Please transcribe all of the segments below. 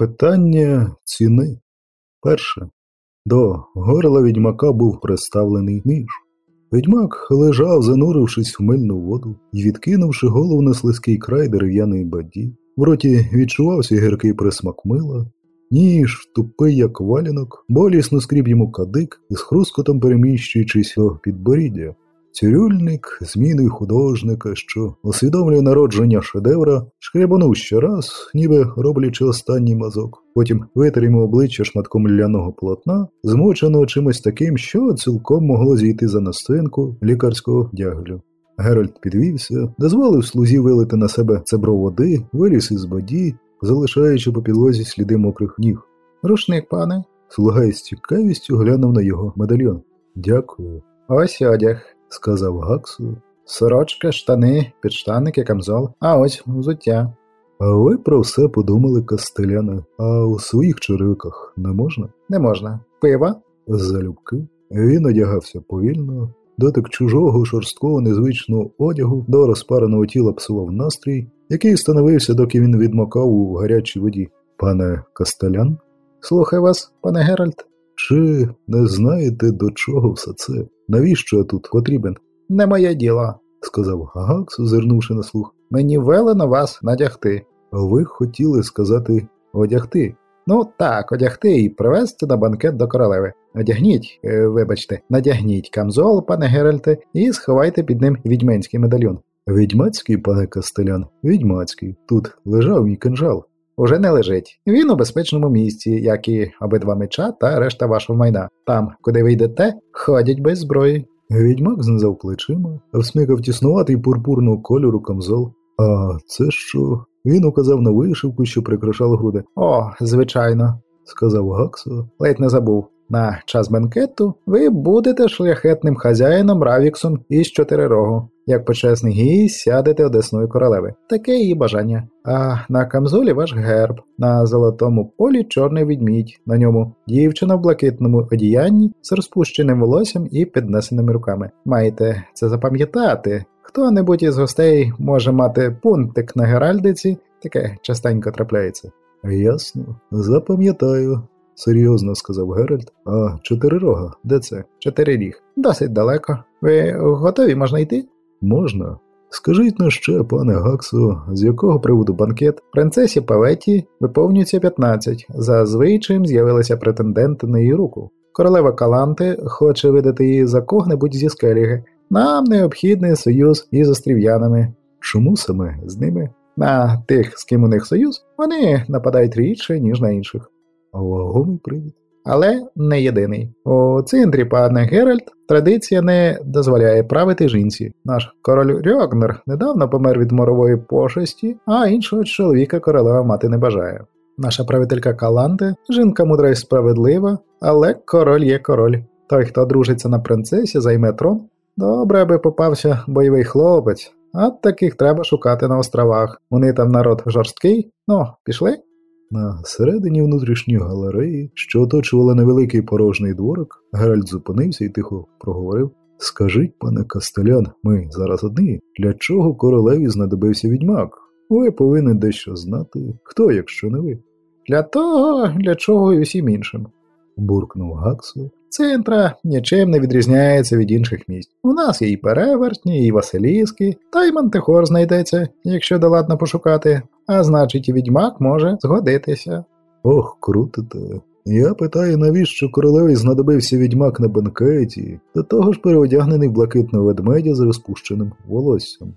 Питання ціни. Перше. До горла відьмака був приставлений ніж. Відьмак лежав, занурившись в мильну воду і відкинувши голову на слизький край дерев'яної баді. В роті відчувався гіркий присмак мила, ніж, тупий, як валянок, болісно скріб йому кадик із хрускотом переміщуючись до підборіддя. Цирюльник, з міною художника, що усвідомлює народження шедевра, шкрябанув ще раз, ніби роблячи останній мазок. Потім витер обличчя шматком лляного полотна, змоченого чимось таким, що цілком могло зійти за настоянку лікарського дяглю. Геральт підвівся, дозволив слузі вилити на себе цебро води, виліз із боді, залишаючи по підлозі сліди мокрих ніг. Рушник, пане. Слуга із цікавістю глянув на його медальйон. Дякую, Ось одяг. Сказав Гаксу. Сорочка, штани, підштанники, камзол. А ось взуття. А ви про все подумали, кастеляне, а у своїх черевиках не можна? Не можна. Пива? Залюбки. Він одягався повільно, дотик чужого шорсткого незвичного одягу до розпареного тіла псував настрій, який становився, доки він відмокав у гарячій воді. Пане Кастелян, Слухай вас, пане Геральт. Чи не знаєте, до чого все це? Навіщо я тут потрібен? Не моє діло. сказав Гагакс, озирнувши на слух. Мені велено вас надягти. Ви хотіли сказати одягти. Ну так, одягти і привезти на банкет до королеви. Одягніть, е, вибачте, надягніть камзол, пане Геральте, і сховайте під ним відьменський медальйон. Відьмацький, пане Кастелян, відьмацький. Тут лежав мій кинжал. Уже не лежить. Він у безпечному місці, як і обидва меча та решта вашого майна. Там, куди ви йдете, ходять без зброї. Відьмак знизав плечима, всмикав тіснуватий пурпурного кольору камзол. А це що? Він указав на вишивку, що прикрашала груди, О, звичайно, сказав Гаксо. ледь не забув. На час банкету ви будете шляхетним хазяїном Равіксом із Чотирирогу. Як почесний гість сядете одесною королеви. Таке її бажання. А на камзолі ваш герб, на золотому полі чорний відмідь, на ньому дівчина в блакитному одіянні з розпущеним волоссям і піднесеними руками. Маєте це запам'ятати. Хто-небудь із гостей може мати пунктик на геральдиці, таке частенько трапляється. Ясно, запам'ятаю, серйозно сказав Геральт. А чотирирога, де це? Чотири ріг. Досить далеко. Ви готові можна йти? Можна? Скажіть на ще, пане Гаксо, з якого приводу банкет? Принцесі Паветі виповнюється 15. За звичаєм з'явилися претенденти на її руку. Королева Каланти хоче видати її за кого-небудь зі скеліги. Нам необхідний союз із острів'янами. Чому саме з ними? На тих, з ким у них союз, вони нападають рідше, ніж на інших. Вагомий привід? Але не єдиний. У центрі пане Геральт традиція не дозволяє правити жінці. Наш король Рьогнер недавно помер від морової пошесті, а іншого чоловіка королева мати не бажає. Наша правителька Каланте жінка мудра і справедлива, але король є король. Той, хто дружиться на принцесі, займе трон. Добре, аби попався бойовий хлопець, а таких треба шукати на островах. Вони там народ жорсткий. Ну, пішли? На середині внутрішньої галереї, що оточувала невеликий порожній дворик, Геральт зупинився і тихо проговорив Скажіть, пане Кастелян, ми зараз одні. Для чого королеві знадобився відьмак? Ви повинні дещо знати. Хто, якщо не ви? Для того, для чого і усім іншим. буркнув Гаксо. Центра нічим не відрізняється від інших місць. У нас є і перевертні, і Василіски, та й Мантихор знайдеться, якщо доладно пошукати, а значить і відьмак може згодитися. Ох, крутите. Я питаю, навіщо королеві знадобився відьмак на бенкеті, до того ж переодягнений в блакитного ведмедя з розпущеним волоссям.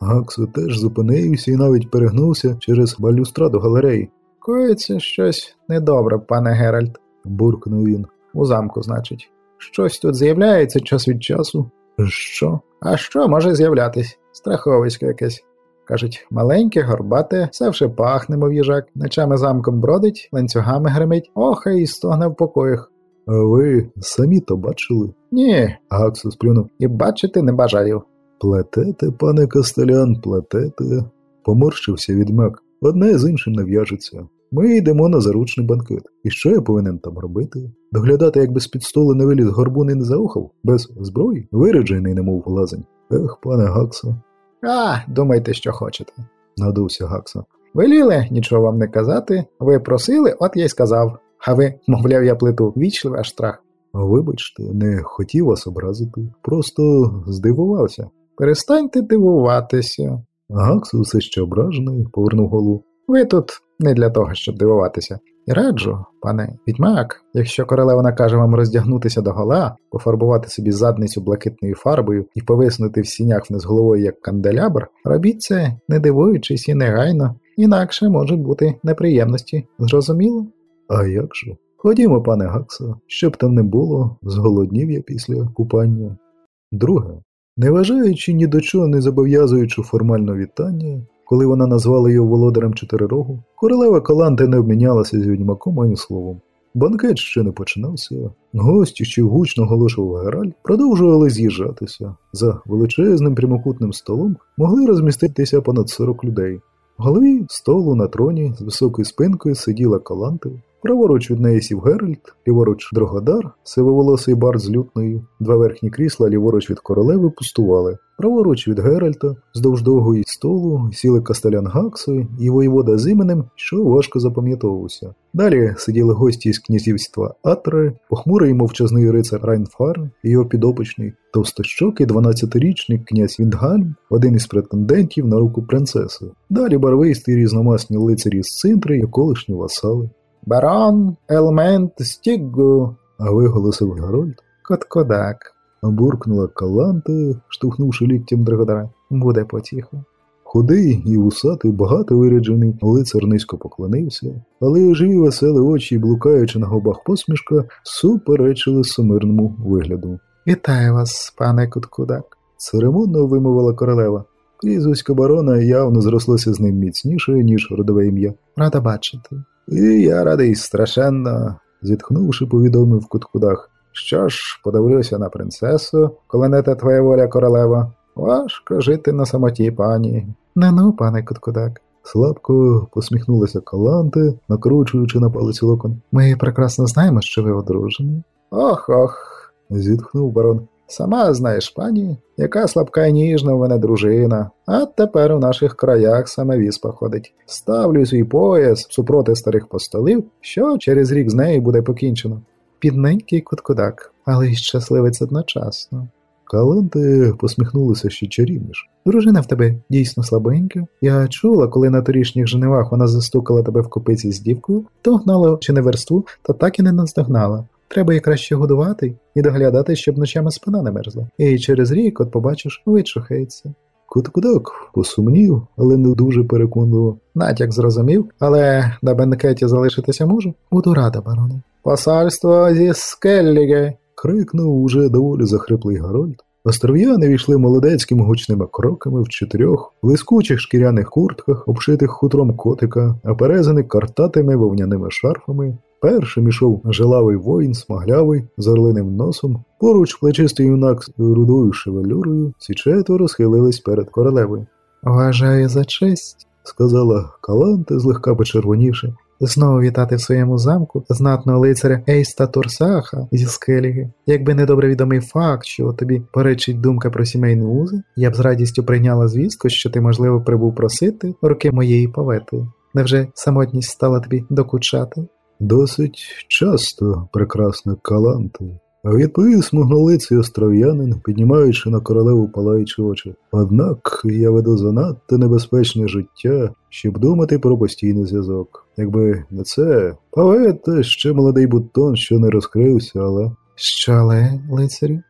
Гаксо теж зупинився і навіть перегнувся через балюстраду галереї, Коїться щось недобре, пане Геральт. буркнув він. У замку, значить. Щось тут з'являється час від часу. Що? А що може з'являтись? Страховисько якесь. Кажуть, маленьке, горбате, все вже пахне, мов їжак, ночами замком бродить, ланцюгами гримить, ох, і стогне в покоях. А ви самі то бачили? Ні, Гаксо сплюнув. і бачити не бажаю. Плетете, пане Кастелян, плетете. Поморщився відьмак. Одне з іншим не в'яжеться. Ми йдемо на заручний банкет. І що я повинен там робити? Доглядати, як без під столу не виліз горбун і не заухав? Без зброї? Виряджений, немов лазень. Ех, пане Гаксо, А, думайте, що хочете. надувся Гаксо. Веліли нічого вам не казати, ви просили, от я й сказав. А ви, мовляв, я плиту, вічливий аж страх. Вибачте, не хотів вас образити, просто здивувався. Перестаньте дивуватися. Гакс все ще ображений, повернув голову. Ви тут не для того, щоб дивуватися. І раджу, пане відьмак, якщо королева накаже вам роздягнутися до гола, пофарбувати собі задницю блакитною фарбою і повиснути в сінях вниз головою як канделябр, робіть це, не дивуючись і негайно, інакше можуть бути неприємності. Зрозуміло? А як же? Ходімо, пане Гакса, щоб там не було, зголоднів я після купання. Друге. Не вважаючи ні до чого не зобов'язуючи формально вітання, коли вона назвала його володарем Чотирирогу, королева Каланти не обмінялася з відьмаком ані словом. Банкет ще не починався. Гості, що гучно оголошував герольд, продовжували з'їжджатися. За величезним прямокутним столом могли розміститися понад 40 людей. В голові столу на троні з високою спинкою сиділа Каланти, праворуч від неї сів Геральт, ліворуч Дрогодар, сивоволосий бард з лютною, два верхні крісла ліворуч від королеви пустували. Праворуч від Геральта, вздовж довгої столу, сіли кастелян Гаксо і воєвода з іменем, що важко запам'ятовувався. Далі сиділи гості з князівства Атре, похмурий мовчазний рицар Райнфарн, його підопічний, товстощокий 12-річний князь Віндгальм, один із претендентів на руку принцеси. Далі барвисті різномасні лицарі з Цинтри і колишні васали. Барон Ейлемберт з Тігу, виголосив герольд. Коткодак. Буркнула Каланте, штовхнувши ліктем Дрогодара. Буде потіха. Худий і усатий, багато виряджений лицар низько поклонився, але живі веселі очі, блукаючи на губах посмішка, суперечили сумирному вигляду. Вітаю вас, пане Коткодак. Церемонно вимовила королева. Прізвисько барона явно зрослося з ним міцніше, ніж родове ім'я. Рада бачити. І я радий страшенно, зітхнувши, повідомив Куткудах. Що ж, подивлюся на принцесу, коли не та твоя воля королева. Важко жити на самоті, пані. Не ну, пане Куткудак. Слабко посміхнулася Каланте, накручуючи на палець локон. Ми прекрасно знаємо, що ви одружені. Ох ох, зітхнув барон. Сама знаєш, пані, яка слабка і ніжна в мене дружина, а тепер у наших краях саме віспа ходить. Ставлю свій пояс супроти старих постолів, що через рік з нею буде покінчено. Підненький куткудак, але й щасливець одночасно. Каленти посміхнулася ще чарівніш. Дружина в тебе дійсно слабенька. Я чула, коли на торішніх женевах вона застукала тебе в копиці з дівкою, то гнала чи не версту, та так і не наздогнала. Треба її краще годувати і доглядати, щоб ночами спина не мерзла. І через рік, от побачиш, вичухається. Куткудак посумнів, але не дуже переконливо. Натяк зрозумів, але на бенкеті залишитися можу. Буду рада, бароне. Посольство зі Скелліге. крикнув уже доволі захриплий Гарольд. Остров'яни війшли молодецькими гучними кроками в чотирьох, блискучих шкіряних куртках, обшитих хутром котика, оперезаних картатими вовняними шарфами. Першим ішов жилавий воїн, смаглявий, з орлиним носом, поруч плечистий юнак з рудою шевелюрою, ці четверо схилились перед королевою. Вважаю за честь, сказала Каланте, злегка почервонівши. Знову вітати в своєму замку знатного лицаря Ейста Турсаха зі Скеліги. Якби не добре відомий факт, що тобі перечить думка про сімейні узи, я б з радістю прийняла звістку, що ти, можливо, прибув просити руки моєї повети. Невже самотність стала тобі докучати? Досить часто, прекрасна Каланте. Відповів смуглолиций остров'янин, піднімаючи на королеву палаючі очі. Однак я веду занадто небезпечне життя, щоб думати про постійний зв'язок. Якби не це, поет ще молодий бутон, що не розкрився, але. Що але, лицарю?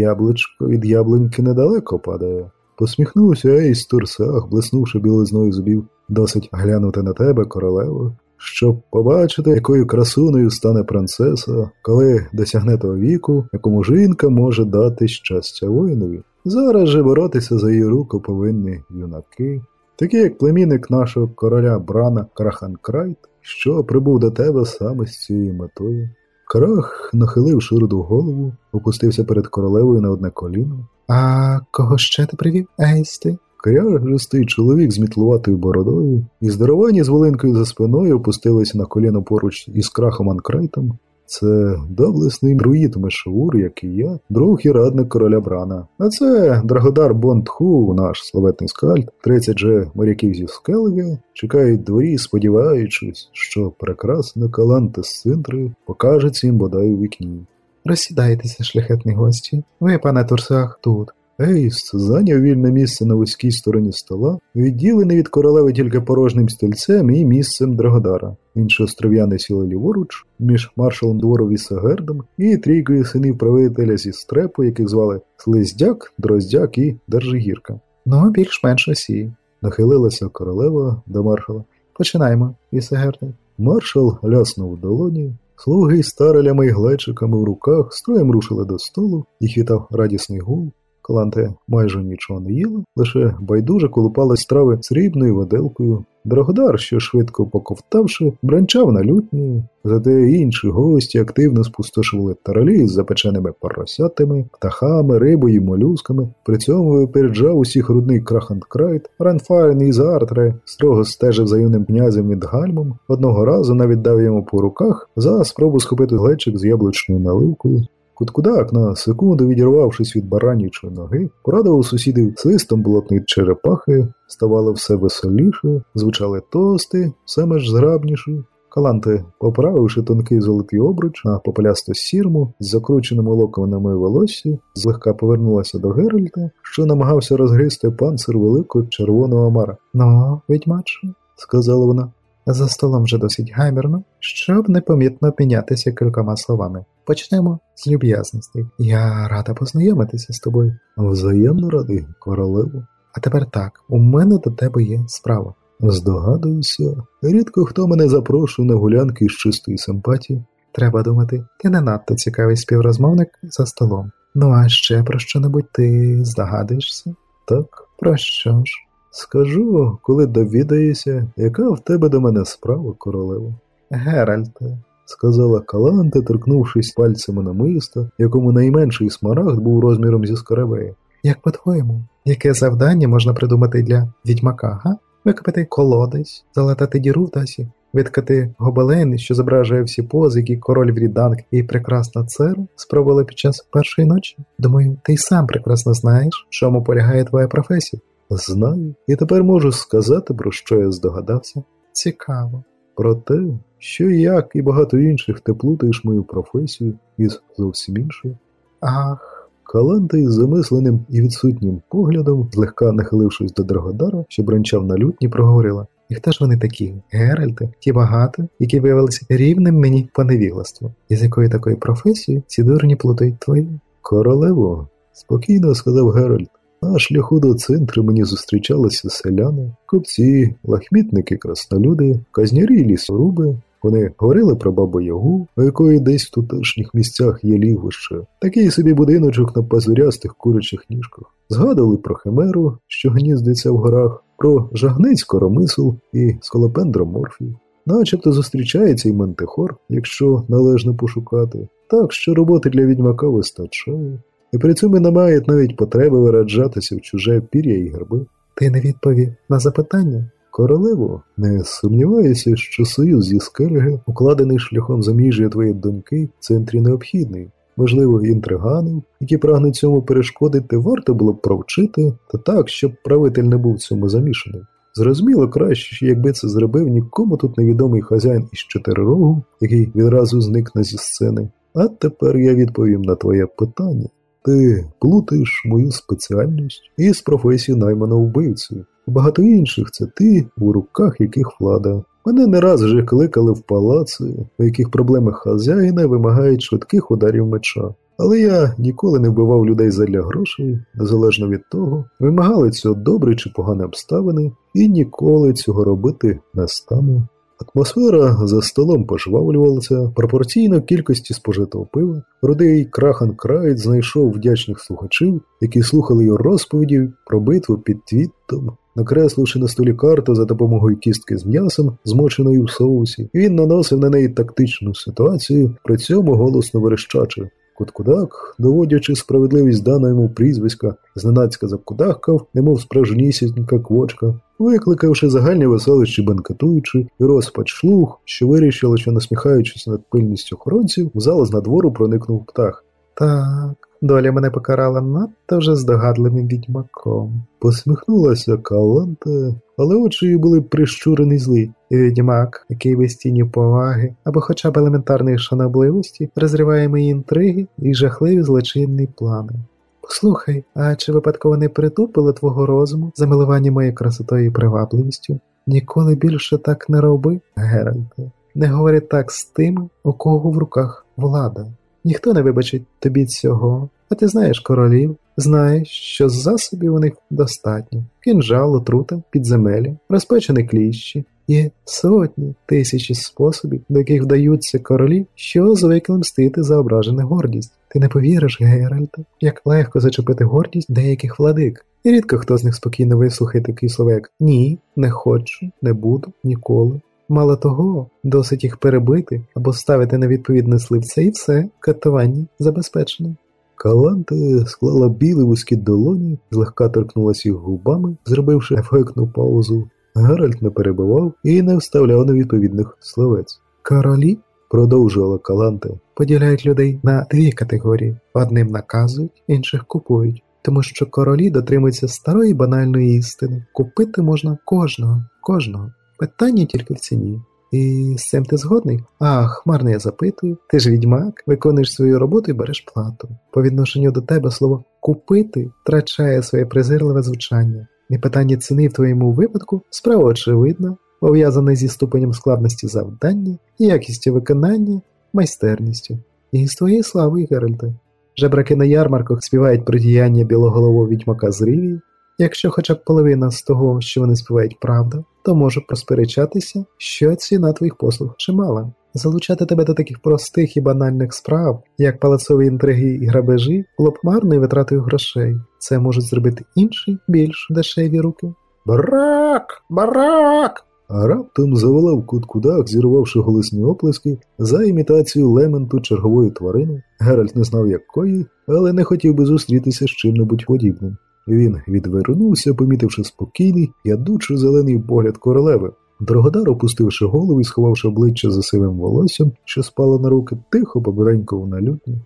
Яблучко від яблуньки недалеко падає. Посміхнувся Ейс Турсах, блиснувши білизною зубів, досить глянути на тебе, королево, щоб побачити, якою красуною стане принцеса, коли досягне того віку, якому жінка може дати щастя воїнові. Зараз же боротися за її руку повинні юнаки, такі як племінник нашого короля Брана Краханкрайт, що прибув до тебе саме з цією метою. Крах, нахилив широду голову, опустився перед королевою на одне коліно. А кого ще ти привів, Ейсти? Кряжистий чоловік з мітлуватою бородою і здоровані з волинкою за спиною опустилися на коліно поруч із крахом Анкрайтом. Це доблесний друїд Мешевур, як і я, друг і радник короля Брана. А це Драгодар Бондху, наш славетний скальд, 30 же моряків зі Скелега, чекають дворі, сподіваючись, що прекрасна каланта з центри покажеться їм бодай у вікні. Розсідайтеся, шляхетні гості. Ви, пане Турсах, тут. Ейс зайняв вільне місце на вузькій стороні стола, відділений від королеви тільки порожнім стільцем і місцем Драгодара. Інші остров'яни сіли ліворуч між маршалом двору Вісагердом і трійкою синів правителя зі стрепу, яких звали Слиздяк, Дроздяк і Держигірка. Ну, більш-менш усі. Нахилилася королева до маршала. Починаємо, Вісагерде. Маршал ляснув в долоні. Слуги з тарелями і глечиками в руках строєм рушили до столу, їх вітав радісний гул. Каланте майже нічого не їла, лише байдуже колупалась страви срібною виделкою. Драгодар, що швидко поковтавши, бринчав на лютні, зате інші гості активно спустошували тарелі з запеченими поросятами, птахами, рибою й молюсками. При цьому випереджав усіх рудний Крах ан Крайт, Райнфарн із Аттре строго стежив за юним князем Віндгальмом. Одного разу навіть дав йому по руках за спробу схопити глечик з яблучною наливкою. Куткудак, на секунду відірвавшись від баранічої ноги, порадував сусідів свистом болотної черепахи, ставало все веселіше, звучали тости, все меж зграбніше. Каланте, поправивши тонкий золотий обруч на попелясту сірму з закрученими локонами волосся, злегка повернулася до Геральта, що намагався розгризти панцир великого червоного мара. Ну, відьмаче, Сказала вона. За столом вже досить гамірно, щоб непомітно обмінятися кількома словами. Почнемо з люб'язностей. Я рада познайомитися з тобою. Взаємно радий, королеву. А тепер так, у мене до тебе є справа. Здогадуюся, рідко хто мене запрошує на гулянки з чистої симпатії. Треба думати, ти не надто цікавий співрозмовник за столом. Ну а ще про що-небудь ти здогадуєшся? Так, Про що ж? Скажу, коли довідаєшся, яка в тебе до мене справа, королево. Геральте, сказала Каланте, торкнувшись пальцями на мисто, якому найменший смарагд був розміром зі скарабея. як по-твоєму, яке завдання можна придумати для відьмака, га? Викопати колодязь, залатати діру в дасі, виткати гобелен, що зображує всі пози, які король Вріданг і прекрасна церу спробували під час першої ночі. Думаю, ти й сам прекрасно знаєш, в чому полягає твоя професія. Знаю, і тепер можу сказати, про що я здогадався. Цікаво. Про те, що як і багато інших ти плутаєш мою професію із зовсім іншою. Ах, Каланта із замисленим і відсутнім поглядом, злегка нахилившись до Драгодара, що бранчав на лютні, проговорила. і хто ж вони такі? Геральти, ті багато, які виявилися рівним мені поневігластву. І з якої такої професії ці дурні плутають твої? Королево, спокійно сказав Геральт. На шляху до центру мені зустрічалися селяни, купці, лахмітники, краснолюди, казнярі й лісоруби. Вони говорили про бабу Ягу, у якої десь в тутешніх місцях є лігвище, такий собі будиночок на пазурястих курячих ніжках. Згадували про химеру, що гніздиться в горах, про жагнець коромисл і скалопендроморфів. Начебто зустрічається і мантихор, якщо належно пошукати. Так що роботи для відьмака вистачає. І при цьому не мають навіть потреби вираджатися в чуже пір'я і герби. Ти не відповів на запитання? Королево, не сумніваюся, що союз зі Скельге, укладений шляхом заміжжя твоєї доньки, в центрі необхідний. Можливо, інтриганів, які прагнуть цьому перешкодити, варто було б провчити, та так, щоб правитель не був цьому замішаний. Зрозуміло краще, якби це зробив нікому тут невідомий хазяїн із чотирирогу, який відразу зникне зі сцени. А тепер я відповім на твоє питання. Ти плутаєш мою спеціальність із професією наймана вбивцею. Багато інших це ти, у руках яких влада. Мене не раз вже кликали в палаци, у яких проблеми хазяїна вимагають швидких ударів меча. Але я ніколи не вбивав людей задля грошей, незалежно від того, вимагали цього добрі чи погані обставини, і ніколи цього робити не стану. Атмосфера за столом пожвавлювалася пропорційно кількості спожитого пива. Рудий Крахан Крайт знайшов вдячних слухачів, які слухали його розповіді про битву під твіттом. Накресливши на столі карту за допомогою кістки з м'ясом, змоченою в соусі, він наносив на неї тактичну ситуацію, при цьому голосно верещачи. Куткудак, доводячи справедливість даного йому прізвиська, зненацька закудахкав, немов справжнісінька квочка, викликавши загальні веселищі бенкетуючи і розпач шлух, що вирішило, що насміхаючись над пильністю охоронців, в зал з надвору проникнув птах. Так, доля мене покарала надто вже здогадливим відьмаком. Посміхнулася Каланта, але очі її були прищурені злі. Відьмак, який без тіні поваги або хоча б елементарної шанобливості, розриває мої інтриги і жахливі злочинні плани. Послухай, а чи випадково не притупило твого розуму замилування моєю красотою і привабливістю? Ніколи більше так не роби, Геральте. Не говори так з тим, у кого в руках влада. Ніхто не вибачить тобі цього, а ти знаєш королів, знаєш, що засобів у них достатньо: кінжал, отрута, підземелі, розпечені кліщі. Є сотні тисячі способів, до яких вдаються королі, що звикли мстити за ображену гордість. Ти не повіриш, Геральте, як легко зачепити гордість деяких владик. І рідко хто з них спокійно вислухає такий словек Ні, не хочу, не буду, ніколи. Мало того, досить їх перебити або ставити на відповідне сливце і все, катування забезпечено. Каланте склала білі вузькі долоні, злегка торкнулася їх губами, зробивши ефектну паузу. Геральт не перебивав і не вставляв невідповідних словець. Королі Продовжувала Каланте. поділяють людей на дві категорії: одним наказують, інших купують. Тому що королі дотримуються старої банальної істини. Купити можна кожного, кожного. Питання тільки в ціні. І з цим ти згодний? Ах, марно я запитую. Ти ж відьмак, виконуєш свою роботу і береш плату. По відношенню до тебе слово купити втрачає своє презирливе звучання. І питання ціни в твоєму випадку справа очевидна, пов'язане зі ступенем складності завдання, якістю виконання, майстерністю. І з твоєї слави, Геральте. Жебраки на ярмарках співають про діяння білоголового відьмака з Рівії. Якщо хоча б половина з того, що вони співають правда, то можу посперечатися, що ціна твоїх послуг чимала. Залучати тебе до таких простих і банальних справ, як палацові інтриги і грабежі, було б марною витратою грошей. Це можуть зробити інші, більш дешеві руки. Барак! Барак! А раптом заволав кут кудак, зірвавши голосні оплески за імітацію лементу чергової тварини. Геральт не знав якої, але не хотів би зустрітися з чим-небудь подібним. Він відвернувся, помітивши спокійний, ядучий зелений погляд королеви. Дрогодар, опустивши голову і сховавши обличчя за сивим волоссям, що спало на руки, тихо побиреньков на лютні,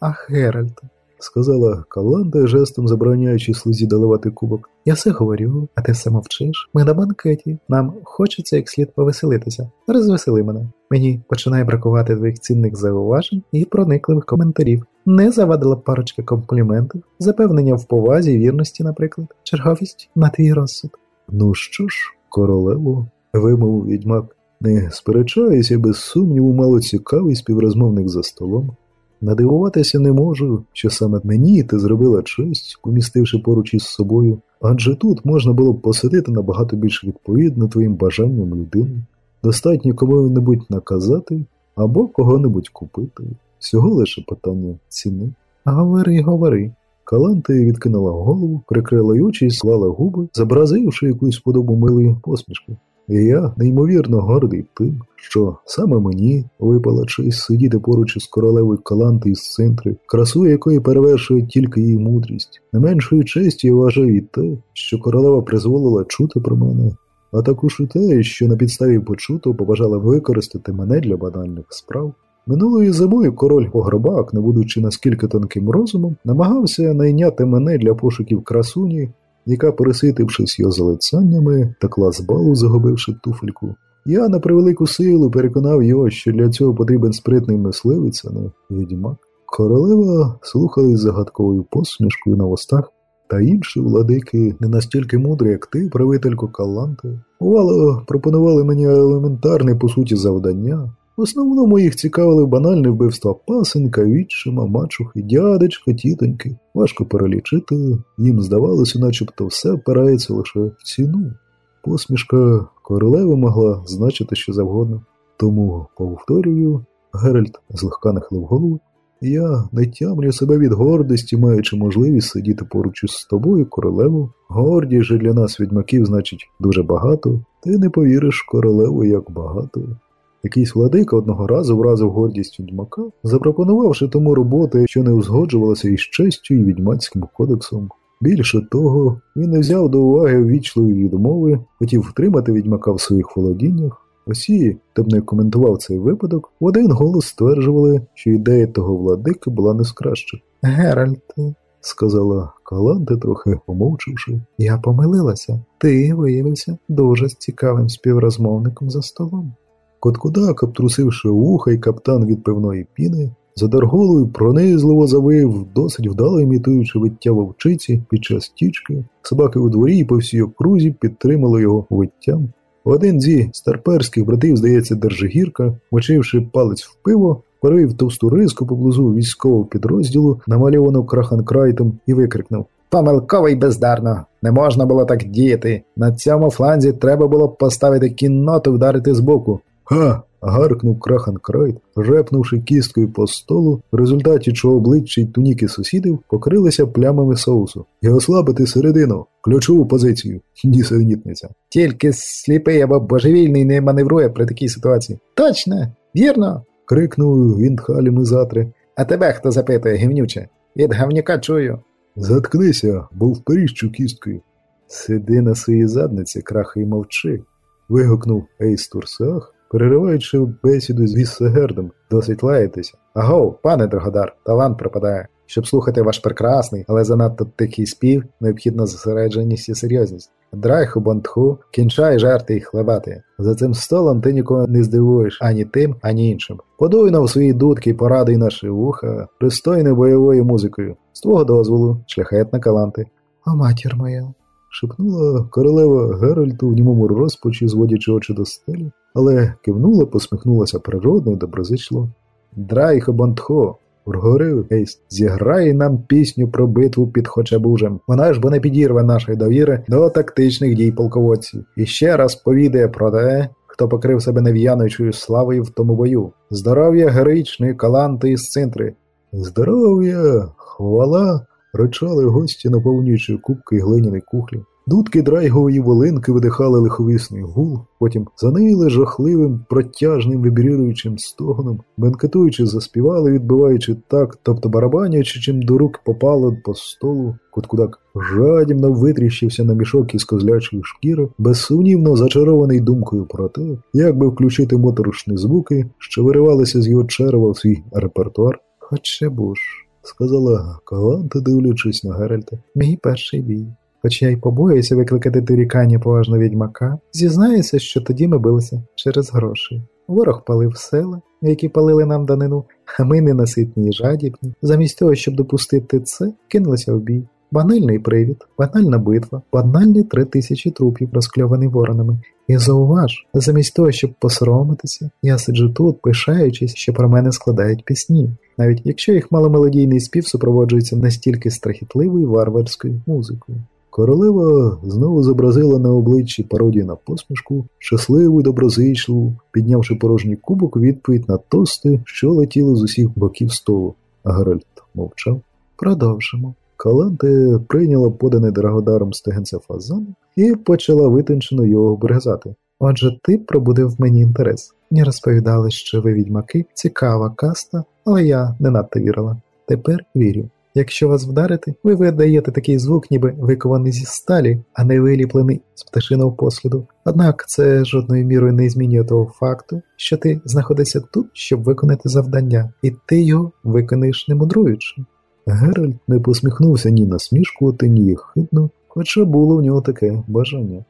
Ах, Геральте, сказала Каланда, жестом забороняючи слузі доливати кубок. я все говорю, а ти все мовчиш. Ми на банкеті. Нам хочеться як слід повеселитися. Розвесели мене. Мені починає бракувати твоїх цінних зауважень і проникливих коментарів. Не завадила парочка компліментів, запевнення в повазі і вірності, наприклад, черговість на твій розсуд. Ну що ж, королево, вимовив відьмак, не сперечаюся, без сумніву, мало цікавий співрозмовник за столом. Надивуватися не можу, що саме мені ти зробила честь, помістивши поруч із собою, адже тут можна було б посадити набагато більш відповідно твоїм бажанням людину. Достатньо кому-небудь наказати або кого-небудь купити. Всього лише питання ціни. Говори, говори. Каланта відкинула голову, прикрила очі і склала губи, зобразивши якусь подобу милої посмішки. І я неймовірно гордий тим, що саме мені випала честь сидіти поруч із королевою Каланти із центри, красу якої перевершує тільки її мудрість. Не меншою честю я вважаю і те, що королева призволила чути про мене, а також і те, що на підставі почутого побажала використати мене для банальних справ. Минулої зимою король Пограбак, не будучи наскільки тонким розумом, намагався найняти мене для пошуків красуні, яка, переситившись його залицяннями, текла з балу, загубивши туфельку. Я на превелику силу переконав його, що для цього потрібен спритний мисливець, а не відьмак. Королева слухала із загадковою посмішкою на вустах, та інші владики не настільки мудрі, як ти, правителько Каланти. Увало пропонували мені елементарне по суті завдання. В основному їх цікавили банальне вбивства пасенка, відчима, мачухи, дядечка, тітоньки. Важко перелічити, їм здавалося, начебто все впирається лише в ціну. Посмішка королеви могла значити що завгодно. Тому, повторюю, Геральт злегка нахилив голову. Я не тямлю себе від гордості, маючи можливість сидіти поруч із тобою, королеву. Гордість же для нас, відьмаків, значить дуже багато. Ти не повіриш королеву, як багато. Якийсь владика одного разу вразив гордість відьмака, запропонувавши тому роботи, що не узгоджувалася із честю і відьмацьким кодексом. Більше того, він не взяв до уваги ввічливої відмови, хотів втримати відьмака в своїх володіннях. Усі, хто б не коментував цей випадок, в один голос стверджували, що ідея того владики була не з кращих. Геральте, сказала Каланте, трохи помовчивши. я помилилася. Ти виявився дуже цікавим співрозмовником за столом. Коткудак, обтрусивши вуха й каптан від пивної піни, за дарголою пронизливо завив, досить вдало імітуючи виття вовчиці під час тічки. Собаки у дворі і по всій окрузі підтримали його виттям. Один зі старперських братів, здається, Держигірка, мочивши палець в пиво, перевів товсту риску поблизу військового підрозділу, намальовану краханкрайтом, і викрикнув Помилково й бездарно. Не можна було так діяти. На цьому фланзі треба було поставити кінноту вдарити збоку. Ха! гаркнув крахан крайт, репнувши кісткою по столу, в результаті чого обличчя й туніки сусідів покрилися плямами соусу, і ослабити середину, ключову позицію, нісенітниця. Тільки сліпий або божевільний не маневрує при такій ситуації. Точно, вірно. крикнув він халімизатри. А тебе хто запитує, гівнюче? Від гавнюка чую. Заткнися, бо вперіщу кісткою. Сиди на своїй задниці, крахи й мовчи. вигукнув Ейс Турсах, перериваючи бесіду з Віссегердом, досить лаятися. Агов, пане Дрогодар, талант пропадає. Щоб слухати ваш прекрасний, але занадто тихий спів, необхідна зосередженість і серйозність. Драйху, бонтху, кінчай жарти й хлебати. За цим столом ти нікого не здивуєш ані тим, ані іншим. Подуй нам свої дудки і порадуй наші вуха пристойною бойовою музикою. З твого дозволу, шляхетна каланти. О, матір моя. Шепнула королева Геральту в німому розпачі, зводячи очі до стелі, але кивнула, посміхнулася природно і доброзичливо. Драйхо бонтхо, Прогорив Ейс. Зіграй нам пісню про битву під Хочебужем. Вона ж бо не підірве нашої довіри до тактичних дій полководців. І ще раз повідає про те, хто покрив себе нев'яночою славою в тому бою. Здоров'я героїчної каланти із цинтри. Здоров'я, хвала, ричали гості, наповнюючи кубки й глиняні кухлі. Дудки драйгової волинки видихали лиховісний гул, потім занили жахливим, протяжним вибріруючим стогоном, бенкетуючи, заспівали, відбиваючи так, тобто барабанячи, чим до рук попало по столу. Куткудак жадібно витріщився на мішок із козлячої шкіри, безсумнівно зачарований думкою про те, як би включити моторошні звуки, що виривалися з його черева в свій репертуар. Хочебуж, сказала Каланта, дивлячись на Геральта. Мій перший бій. Хоч я й побоююся викликати дорікання поважного відьмака, зізнаюся, що тоді ми билися через гроші. Ворог палив села, які палили нам данину, а ми ненаситні й жадібні. Замість того, щоб допустити це, кинулися в бій. Банальний привід, банальна битва, банальні три тисячі трупів, розкльований воронами. І зауваж, замість того, щоб посоромитися, я сиджу тут, пишаючись, що про мене складають пісні, навіть якщо їх маломелодійний спів супроводжується настільки страхітливою варварською музикою. Королева знову зобразила на обличчі пародію на посмішку, щасливу й доброзичливу, піднявши порожній кубок відповідь на тости, що летіли з усіх боків столу. А Геральт мовчав. Продовжимо. Каланте прийняла поданий драгодаром стегенця фазан і почала витончено його обрезати. Отже, ти пробудив мені інтерес. Мені розповідали, що ви відьмаки, цікава каста, але я не надто вірила. Тепер вірю. Якщо вас вдарити, ви видаєте такий звук, ніби викований зі сталі, а не виліплений з пташиного посліду. Однак це жодною мірою не змінює того факту, що ти знаходишся тут, щоб виконати завдання, і ти його виконаєш не мудруючи. Геральт не посміхнувся ні насмішкувати, ні хидно, хоча було в нього таке бажання.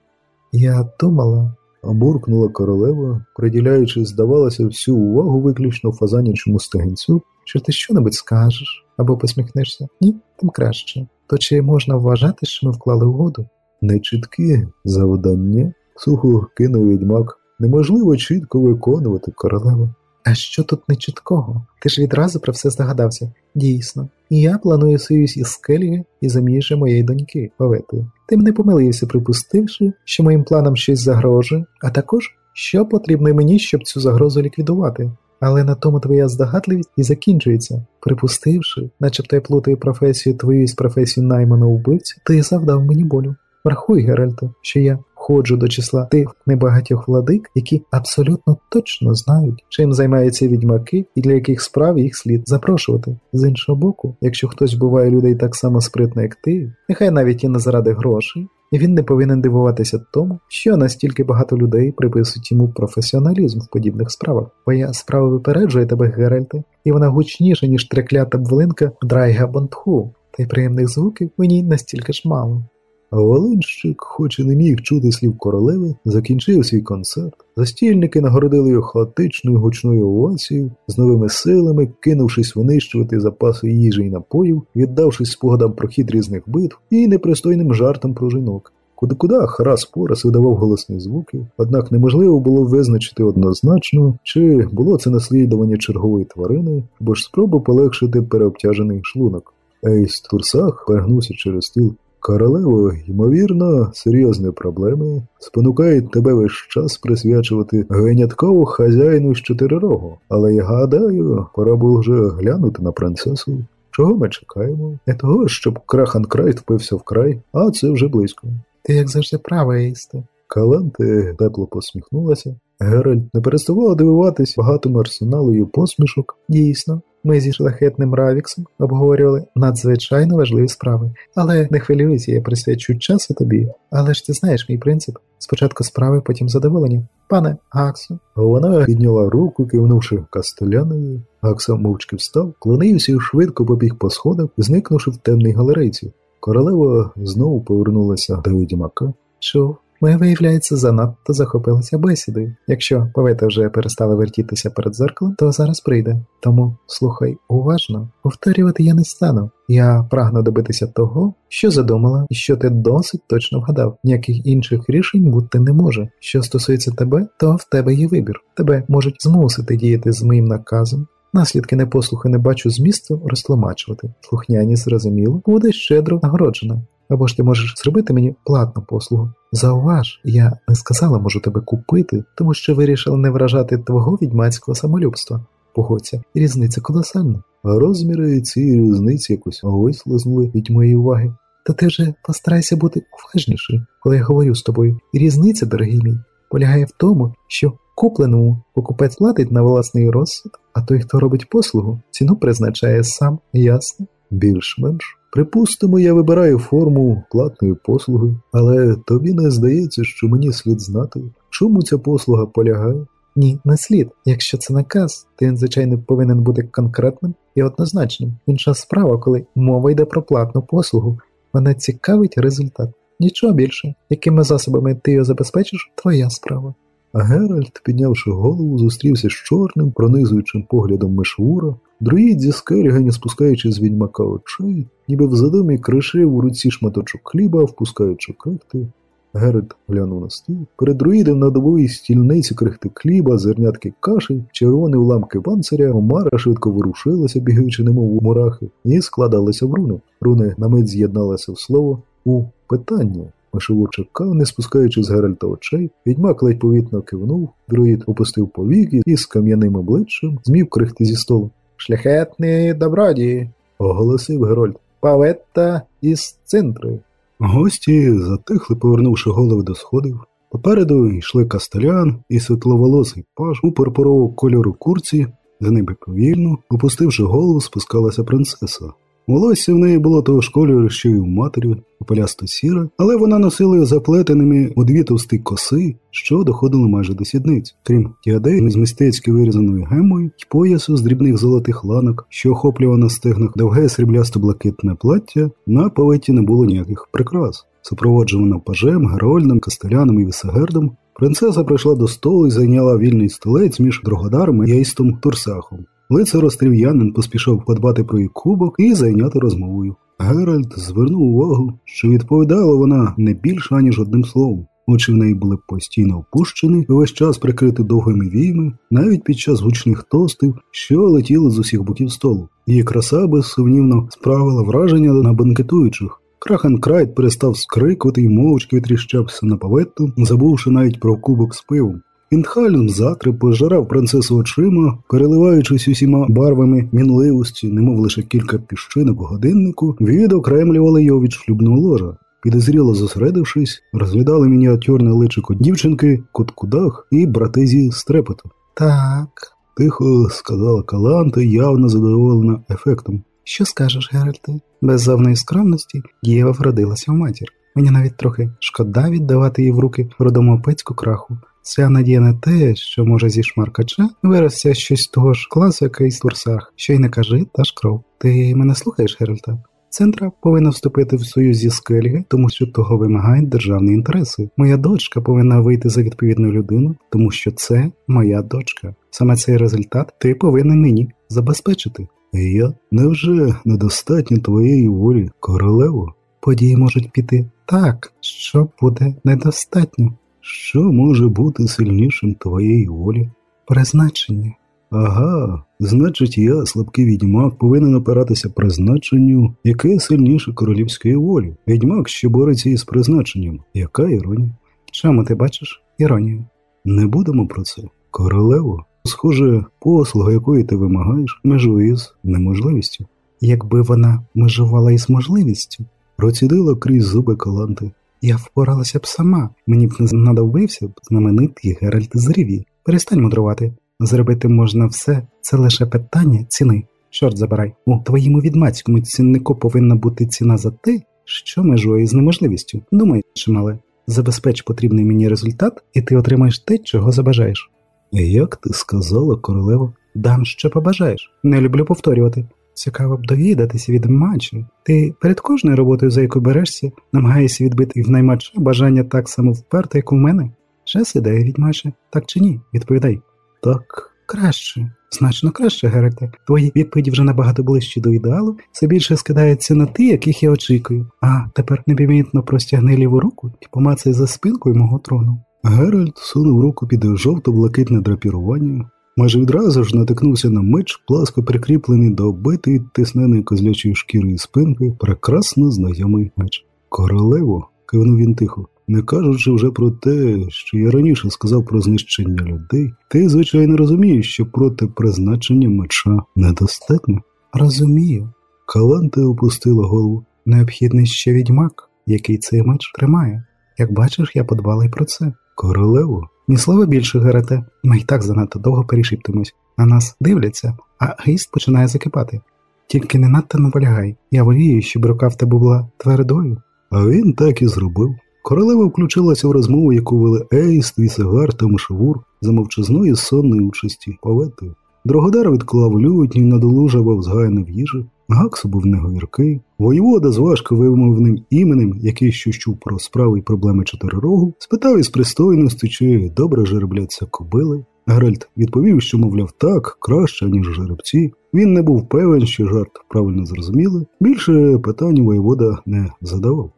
Я думала, буркнула королева, приділяючи, здавалося, всю увагу виключно фазанячому стегенцю, що ти що-небудь скажеш або посміхнешся. Ні, тим краще. То чи можна вважати, що ми вклали угоду? Нечіткі завдання, сухо кинув відьмак. Неможливо чітко виконувати королева. А що тут нечіткого? Ти ж відразу про все здогадався. Дійсно, і я планую союз із Скеліги і заміжжя моєї доньки, Поветою. Ти мене помилився, припустивши, що моїм планам щось загрожує, а також що потрібно мені, щоб цю загрозу ліквідувати. Але на тому твоя здогадливість і закінчується. Припустивши, начебто я плутаю професію твою з професією найманого вбивця, ти завдав мені болю. Врахуй, Геральте, що я входжу до числа тих небагатьох владик, які абсолютно точно знають, чим займаються відьмаки і для яких справ їх слід запрошувати. З іншого боку, якщо хтось буває людей так само спритно, як ти, нехай навіть і не заради грошей. І Він не повинен дивуватися тому, що настільки багато людей приписують йому професіоналізм в подібних справах. Твоя справа випереджує тебе, Геральте, і вона гучніша, ніж треклята бвлинка Драйга Бондху, та й приємних звуків у ній настільки ж мало. А Валенщик, хоч і не міг чути слів королеви, закінчив свій концерт. Застільники нагородили його хаотичною гучною овацією, з новими силами, кинувшись винищувати запаси їжі й напоїв, віддавшись спогадам про хід різних битв і непристойним жартам про жінок. Куди куди Харас Порас видавав голосні звуки, однак неможливо було визначити однозначно, чи було це наслідування чергової тварини, або ж спроба полегшити переобтяжений шлунок. Ейс Турсах перегнувся через стіл Королево, ймовірно, серйозні проблеми спонукають тебе весь час присвячувати винятково хазяїну з чотирирогу, але я гадаю, пора було вже глянути на принцесу. Чого ми чекаємо? Не того, щоб крахан край впився в край, а це вже близько. Ти як завжди права, Ейсте. Каланте тепло посміхнулася. Геральт не переставала дивуватись багатому арсеналу її посмішок. Дійсно, ми зі шляхетним Равіксом обговорювали надзвичайно важливі справи. Але не хвилюйся, я присвячу час тобі. Але ж ти знаєш мій принцип. Спочатку справи, потім задоволення. Пане Гаксу. Вона підняла руку, кивнувши Кастелянові. Гакса мовчки встав, клонився і швидко побіг по сходах, зникнувши в темній галерейці. Королева знову повернулася до відьмака. Чув, ми, виявляється, занадто захопилися бесідою. Якщо повета вже перестали вертітися перед зеркалом, то зараз прийде. Тому слухай уважно, повторювати я не стану. Я прагну добитися того, що задумала, і що ти досить точно вгадав. Ніяких інших рішень бути не може. Що стосується тебе, то в тебе є вибір. Тебе можуть змусити діяти з моїм наказом. Наслідки непослуху не бачу змісту розтлумачувати. Слухняні зрозуміло, буде щедро нагороджена. Або ж ти можеш зробити мені платну послугу. Зауваж, я не сказала, можу тебе купити, тому що вирішила не вражати твого відьмацького самолюбства. Погодься, різниця колосальна. Розміри цієї різниці якось вислизнули від моєї уваги. Та ти вже постарайся бути уважніший, коли я говорю з тобою. І різниця, дорогий мій, полягає в тому, що купленому покупець платить на власний розсуд, а той, хто робить послугу, ціну призначає сам, ясно? Більш-менш. Припустимо, я вибираю форму платної послуги, але тобі не здається, що мені слід знати, чому ця послуга полягає? Ні, не слід. Якщо це наказ, то він, звичайно, повинен бути конкретним і однозначним. Інша справа, коли мова йде про платну послугу, мене цікавить результат. Нічого більше, якими засобами ти його забезпечиш, твоя справа. А Геральт, піднявши голову, зустрівся з чорним, пронизуючим поглядом Мишовура, Друїд зі Скелліге, спускаючи з відьмака очей, ніби в задумі кришив у руці шматочок хліба, упускаючи крихти. Геральт глянув на стіл. Перед друїдом на дубовій стільниці крихти хліба, зернятки каші, червоні уламки панциря, омара швидко ворушилася, бігаючи немов мурахи, і складалися в руни. Руни на мить з'єдналися в слово у питання. Мишово чекав, не спускаючи з Геральта очей, відьмак ледь повітно кивнув, друїд опустив повіки і з кам'яним обличчям змів крихти зі столу. Шляхетний добродії, оголосив Герольд. Паветта із цинтри. Гості затихли, повернувши голови до сходів. Попереду йшли кастелян і світловолосий паж у пурпурового кольору курці, за ними повільно, опустивши голову, спускалася принцеса. Волосся в неї було того ж кольору, що й у матері, опалясто сіре, але вона носила заплетеними у дві товсті коси, що доходили майже до сідниць, крім тіадей з мистецьки вирізаною гемою й поясу з дрібних золотих ланок, що охоплював на стегнах довге сріблясто блакитне плаття, на поветі не було ніяких прикрас. Супроводжувана пажем, герольдом, кастеляном і висагердом, принцеса прийшла до столу і зайняла вільний столець між Дрогодаром і Ейстом Турсахом. Лицар острів'янин поспішав подбати про її кубок і зайняти розмовою. Геральт звернув увагу, що відповідала вона не більше аніж одним словом. Очі в неї були постійно опущені, весь час прикриті довгими війми, навіть під час гучних тостів, що летіли з усіх боків столу. Її краса безсумнівно справила враження на банкетуючих. Крахан Крайт перестав скрикувати й мовчки тріщався на паветту, забувши навіть про кубок з пивом. Інтхальм затреб пожирав принцесу очима, переливаючись усіма барвами мінливості, немов лише кілька піщинок у годиннику, відокремлювали його від шлюбного ложа. підозріло зосередившись, розглядали мініатюрне личико дівчинки, куткудах і брати зі стрепету. Так, Тихо сказала Каланта, явно задоволена ефектом. що скажеш, Геральте? Без зовної скромності Дієва вродилася в матір. Мені навіть трохи шкода віддавати її в руки родому пецьку краху. Ця надія на те, що може зі шмаркача виросся щось того ж класу, який з турсах, що й не кажи, та ж кров. Ти мене слухаєш, Геральта? Центра повинна вступити в союз зі Скельги, тому що того вимагають державні інтереси. Моя дочка повинна вийти за відповідну людину, тому що це моя дочка. Саме цей результат ти повинен мені забезпечити. Я невже недостатньо твоєї волі, королево? Події можуть піти так, що буде недостатньо. Що може бути сильнішим твоєї волі? Призначення. Ага, значить, я, слабкий відьмак, повинен опиратися призначенню, яке сильніше королівської волі. Відьмак, що бореться із призначенням. Яка іронія? Чому ти бачиш іронію? Не будемо про це. Королево, схоже, послуга, якої ти вимагаєш, межує з неможливістю. Якби вона межувала із можливістю, Процідила крізь зуби каланти. Я впоралася б сама. Мені б не знадобився б знаменитий Геральт з Ріві. Перестань мудрувати. Зробити можна все, це лише питання ціни. Чорт забирай, у твоєму відмацькому ціннику повинна бути ціна за те, що межує з неможливістю. Думай, чимале, забезпеч потрібний мені результат, і ти отримаєш те, чого забажаєш. Як ти сказала, королево? Дам, що побажаєш. Не люблю повторювати. Цікаво б довідатися від матчі. Ти перед кожною роботою, за яку берешся, намагаєшся відбити в наймача бажання так само вперто, як у мене? Час ідея від матча, так чи ні? Відповідай. Так, Краще, значно краще, Геральте. Твої відповіді вже набагато ближчі до ідеалу, все більше скидається на ті, яких я очікую. А тепер непомітно простягни ліву руку і помацай за спинкою мого трону. Геральт сунув руку під жовто-блакитне драпірування. Майже відразу ж натикнувся на меч, пласко прикріплений до оббитої тисненої козлячої шкіри і спинки, прекрасно знайомий меч. Королево, кивнув він тихо, не кажучи вже про те, що я раніше сказав про знищення людей, ти, звичайно, розумієш, що проти призначення меча недостатньо. Розумію, Каланте опустила голову. необхідний ще відьмак, який цей меч тримає. Як бачиш, я подбала й про це. Королево, Ні слова більше, Герете, ми й так занадто довго перешіптимось. На нас дивляться, а гість починає закипати. Тільки не надто наполягай. Я волію, щоб рука в тебе була твердою. А він так і зробив. Королева включилася в розмову, яку вели Ейст, Вісегар та Мишевур за мовчазної сонної участі повети. Дрогодар відклав лютню надолужував згаяне в їжі. Гакс був неговіркий. Воєвода з важко вимовним іменем, який що чув про справи і проблеми чотирирогу, спитав із пристойності, чи добре жеребляться кобили. Геральт відповів, що, мовляв, так, краще, ніж жеребці. Він не був певен, що жарт правильно зрозуміли. Більше питань воєвода не задавав.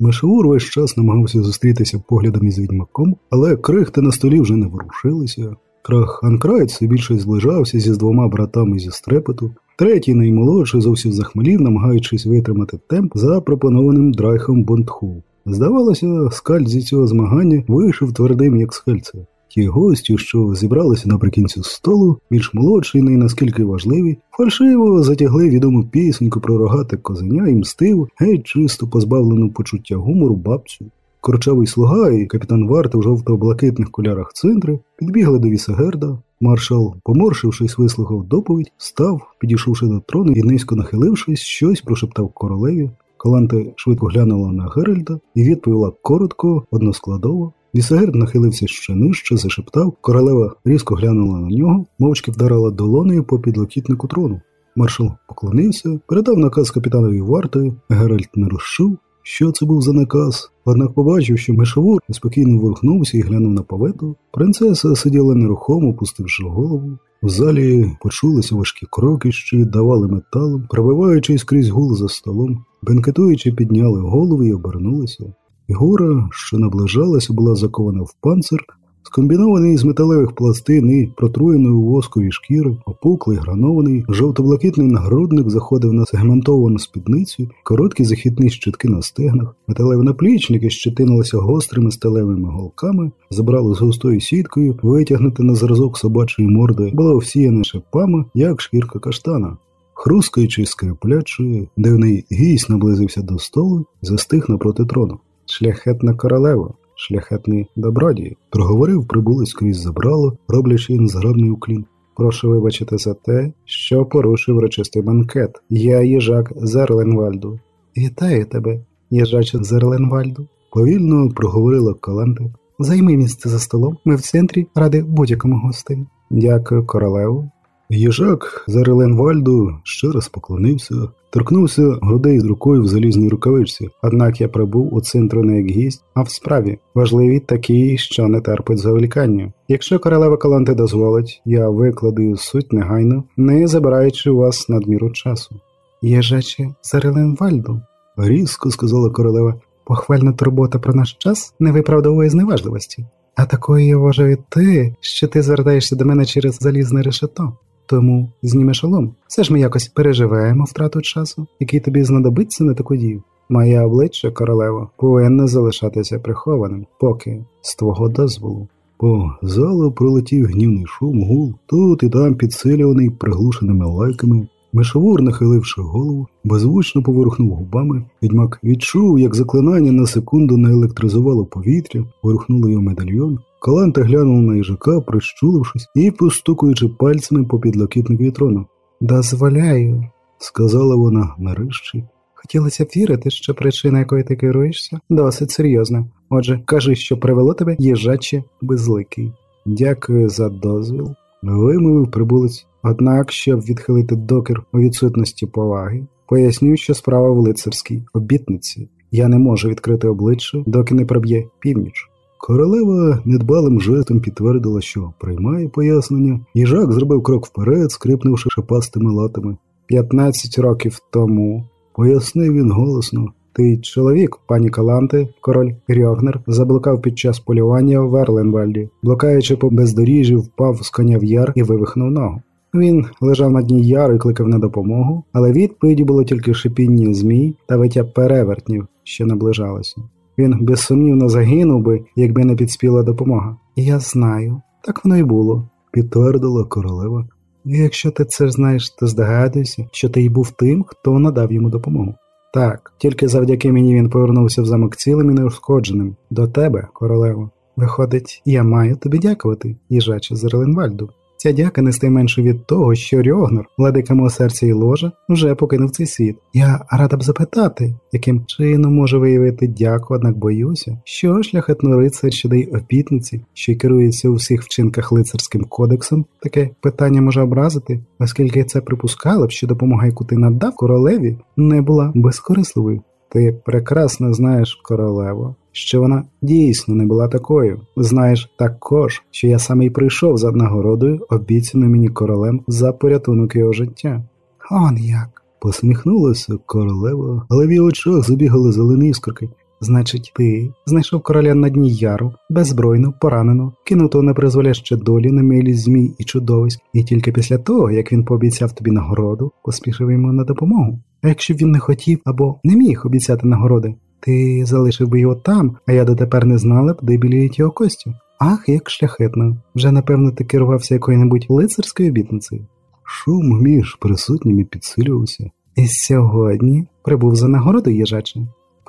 Мишеур весь час намагався зустрітися поглядом із відьмаком, але крихти на столі вже не ворушилися. Крах Анкрайт все більше зближався зі двома братами зі стрепету. Третій, наймолодший, зовсім захмелів, намагаючись витримати темп, запропонованим драйхом Бондху. Здавалося, скальд зі цього змагання вийшов твердим, як скельце. Ті гості, що зібралися наприкінці столу, більш молодші і наскільки важливі, фальшиво затягли відому пісеньку про рогате козеня і мстиву, геть чисто позбавлену почуття гумору бабцю. Корчавий слуга і капітан варти в жовто-блакитних кольорах центри підбігли до Вісегерда. Маршал, поморшившись, вислухав доповідь, став, підійшовши до трону і низько нахилившись, щось прошептав королеві. Каланте швидко глянула на Геральда і відповіла коротко, односкладово. Вісегерд нахилився ще нижче, зашептав. Королева різко глянула на нього, мовчки вдарила долонею по підлокітнику трону. Маршал поклонився, передав наказ капітанові варти, Геральт не розчув, що це був за наказ. Однак побачив, що мишовур спокійно ворухнувся і глянув на павету. Принцеса сиділа нерухомо, пустивши голову. В залі почулися важкі кроки, що віддавали металом, пробиваючись крізь гул за столом. Бенкетуючи, підняли голови і обернулися. Ігора, що наближалася, була закована в панцир, скомбінований з металевих пластин і протруєної воскові шкіри, опуклий, гранований, жовто-блакитний нагрудник заходив на сегментовану спідницю, короткі захитні щитки на стегнах, металеві наплічники щетинилися гострими сталевими голками, забрали з густою сіткою, витягнути на зразок собачої морди, було всіяне шипами, як шкірка каштана. хрускаючи скриплячою, дивний гість наблизився до столу, застиг напроти трону. Шляхетна королево, шляхетний добродій, проговорив прибулець крізь забрало, роблячи незграбний уклін. Прошу вибачити за те, що порушив речистий банкет. Я їжак Зерленвальду. Вітаю тебе, їжаче Зерленвальду. Повільно проговорила Каланте. Займи місце за столом. Ми в центрі ради будь-якому гостеві. Дякую, королеву. Їжак Зерленвальду ще раз поклонився, торкнувся грудей з рукою в залізній рукавичці. Однак я прибув у центру не як гість, а в справі. Важливі такі, що не терпить заволікання. Якщо королева Каланти дозволить, я викладу суть негайно, не забираючи у вас надміру часу. Єжаче Зерленвальду, різко сказала королева. Похвальна турбота про наш час не виправдовує зневажливості. А такою я вважаю те, що ти звертаєшся до мене через залізне решето. Тому зніми шолом. Все ж ми якось переживаємо втрату часу, який тобі знадобиться на таку дію. Моє обличчя, королево, повинно залишатися прихованим, поки з твого дозволу. По залу пролетів гнівний шум, гул, тут і там підсилюваний приглушеними лайками. Мишовур, нахиливши голову, беззвучно поворухнув губами. Відьмак відчув, як заклинання на секунду наелектризувало повітря, ворухнуло його медальйон. Каланта глянув на їжака, прищулившись і постукуючи пальцями по підлокітнику трона. Дозволяю, сказала вона нарешті. Хотілося б вірити, що причина, якої ти керуєшся, досить серйозна. Отже, кажи, що привело тебе їжаче безликий. Дякую за дозвіл. Вимовив прибулець. Однак, щоб відхилити докір у відсутності поваги, поясню, що справа в лицарській обітниці. Я не можу відкрити обличчя, доки не проб'є північ. Королева недбалим жестом підтвердила, що приймає пояснення. Їжак зробив крок вперед, скрипнувши шипастими латами. П'ятнадцять років тому, пояснив він голосно. Ти чоловік, пані Каланти, король Рьогнер, заблукав під час полювання в Верленвальді, блукаючи по бездоріжжі, впав з коня в яр і вивихнув ногу. Він лежав на дні яру і кликав на допомогу, але відповіді було тільки шипіння змій та виття перевертнів, що наближалося. Він безсумнівно загинув би, якби не підспіла допомога. Я знаю, так воно й було, підтвердила королева. Якщо ти це знаєш, то здогадуйся, що ти й був тим, хто надав йому допомогу. Так, тільки завдяки мені він повернувся в замок цілим і неушкодженим. До тебе, королево. Виходить, я маю тобі дякувати, їжаче Зерленвальду. Ця дяка не менше від того, що Рьогнер, владика мого серця і ложа, вже покинув цей світ. Я рада б запитати, яким чином може виявити дяку, однак боюся, що шляхетно рицар, що дає обітниці, що й керується у всіх вчинках лицарським кодексом, таке питання може образити, оскільки це припускало б, що допомога, яку ти надав королеві, не була безкорисливою. Ти прекрасно знаєш королеву, що вона дійсно не була такою. Знаєш також, що я саме й прийшов за нагородою, обіцяною мені королем за порятунок його життя. Он як. посміхнулася королева, але в її очах забігали зелені іскорки. Значить, ти знайшов короля на дні яру, беззбройно, поранено, кинутого на призволяще долі на милі змій і чудовиськ, і тільки після того, як він пообіцяв тобі нагороду, поспішив йому на допомогу. А якщо б він не хотів або не міг обіцяти нагороди, ти залишив би його там, а я дотепер не знала б, де біліють його кості. Ах, як шляхетно. Вже напевно ти керувався якою-небудь лицарською обітницею. Шум між присутніми підсилювався. І сьогодні прибув за нагороду їжаче.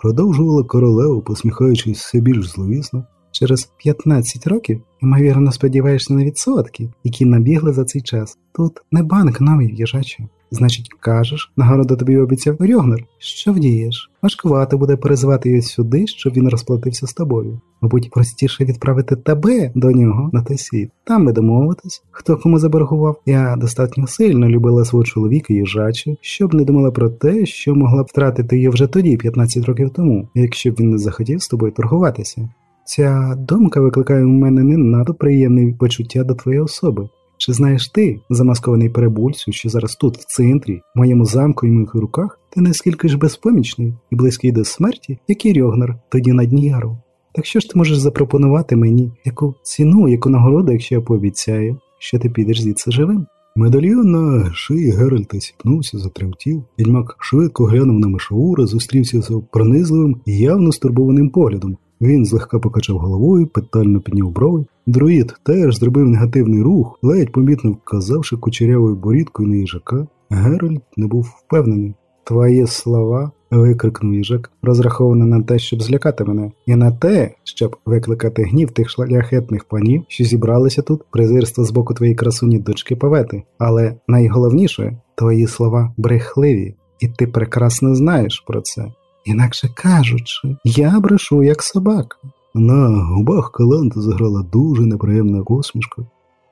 Продовжувала королева, посміхаючись все більш зловісно. Через 15 років, ймовірно, сподіваєшся на відсотки, які набігли за цей час. Тут не банк новий їжаче. Значить, кажеш, нагороду тобі обіцяв Рьогнер. Що вдієш? Важкувато буде перезвати її сюди, щоб він розплатився з тобою. Мабуть, простіше відправити тебе до нього на той світ. Там би домовитись, хто кому заборгував. Я достатньо сильно любила свого чоловіка їжачу, щоб не думала про те, що могла б втратити її вже тоді, 15 років тому, якщо б він не захотів з тобою торгуватися. Ця думка викликає у мене не надто приємне почуття до твоєї особи. Чи знаєш ти, замаскований перебульцю, що зараз тут, в центрі, в моєму замку і моїх руках, ти наскільки ж безпомічний і близький до смерті, як і Рьогнер тоді на дні яру. Так що ж ти можеш запропонувати мені яку ціну, яку нагороду, якщо я пообіцяю, що ти підеш звідси живим? Медальйон на шиї Геральта сіпнувся, затремтів. Відьмак швидко глянув на Мишаура, зустрівся з пронизливим і явно стурбованим поглядом. Він злегка покачав головою, питально підняв брови. Друїд теж зробив негативний рух, ледь помітно вказавши кучерявою борідкою на їжака. Геральт не був впевнений. Твої слова, викрикнув їжак, розраховані на те, щоб злякати мене, і на те, щоб викликати гнів тих шляхетних панів, що зібралися тут, презирство з боку твоєї красуні дочки Павети. Але найголовніше, твої слова брехливі, і ти прекрасно знаєш про це. Інакше кажучи, я брешу як собака. На губах Каланти заграла дуже неприємна посмішка.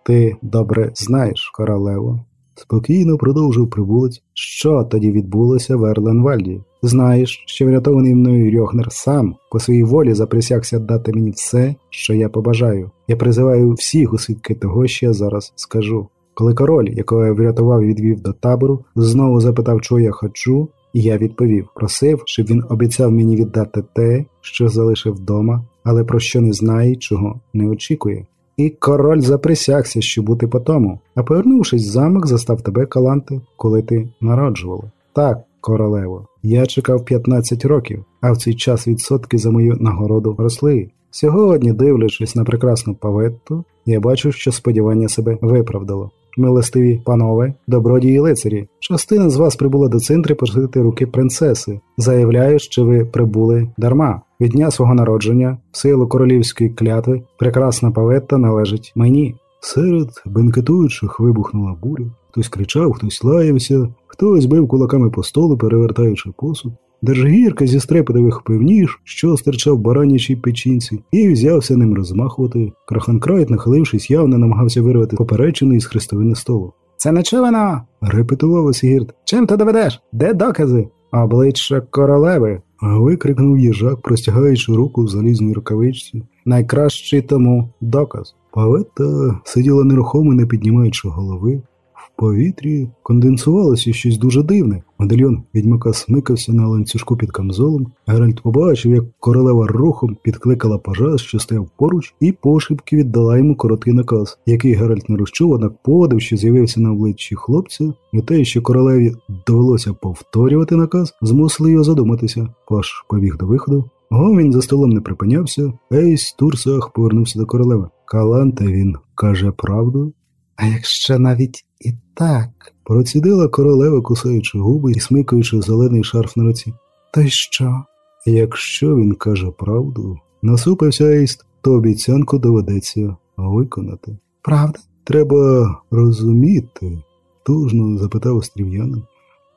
Ти добре знаєш, королево. Спокійно продовжив прибулець. Що тоді відбулося в Ерленвальді? Знаєш, що врятований мною Рьохнер сам по своїй волі заприсягся дати мені все, що я побажаю. Я призиваю всіх у свідки того, що я зараз скажу. Коли король, якого я врятував відвів до табору, знову запитав, чого я хочу, і я відповів, просив, щоб він обіцяв мені віддати те, що залишив вдома, але про що не знає, чого не очікує. І король заприсягся, що бути по тому, а повернувшись в замок, застав тебе, Каланти, коли ти народжувала. Так, королево, я чекав 15 років, а в цей час відсотки за мою нагороду росли. Сьогодні, дивлячись на прекрасну паветту, я бачу, що сподівання себе виправдало. Милостиві панове, добродії лицарі, частина з вас прибула до центру просити руки принцеси. Заявляю, що ви прибули дарма. Від дня свого народження, в силу королівської клятви, прекрасна паветта належить мені. Серед бенкетуючих вибухнула буря. Хтось кричав, хтось лаявся, хтось бив кулаками по столу, перевертаючи посуд. Держгірка зі стрепетових пивніж, що стирчав баранячій печінці, і взявся ним розмахувати. Краханкрайт, нахилившись, явно намагався вирвати поперечину із хрестовини столу. Це нечувано! репетував Осігірд. Чим ти доведеш? Де докази? Обличчя королеви. викрикнув їжак, простягаючи руку в залізній рукавичці. Найкращий тому доказ. Паветта сиділа нерухомо, не піднімаючи голови. Повітрі конденсувалося щось дуже дивне. Медальйон відьмака смикався на ланцюжку під камзолом. Геральт побачив, як королева рухом підкликала пажа, що стояв поруч, і пошепки віддала йому короткий наказ, який Геральт не розчув, однак подив, що з'явився на обличчі хлопця, і те, що королеві довелося повторювати наказ, змусили його задуматися. Паж побіг до виходу. Гомін за столом не припинявся, Ейст Турсеах повернувся до королеви. Каланте він каже правду. А якщо навіть і так, процідила королева, кусаючи губи і смикаючи зелений шарф на руці. То й що? Якщо він каже правду, насупився Ейст, то обіцянку доведеться виконати. Правда? Треба розуміти, тужно запитав острів'янин,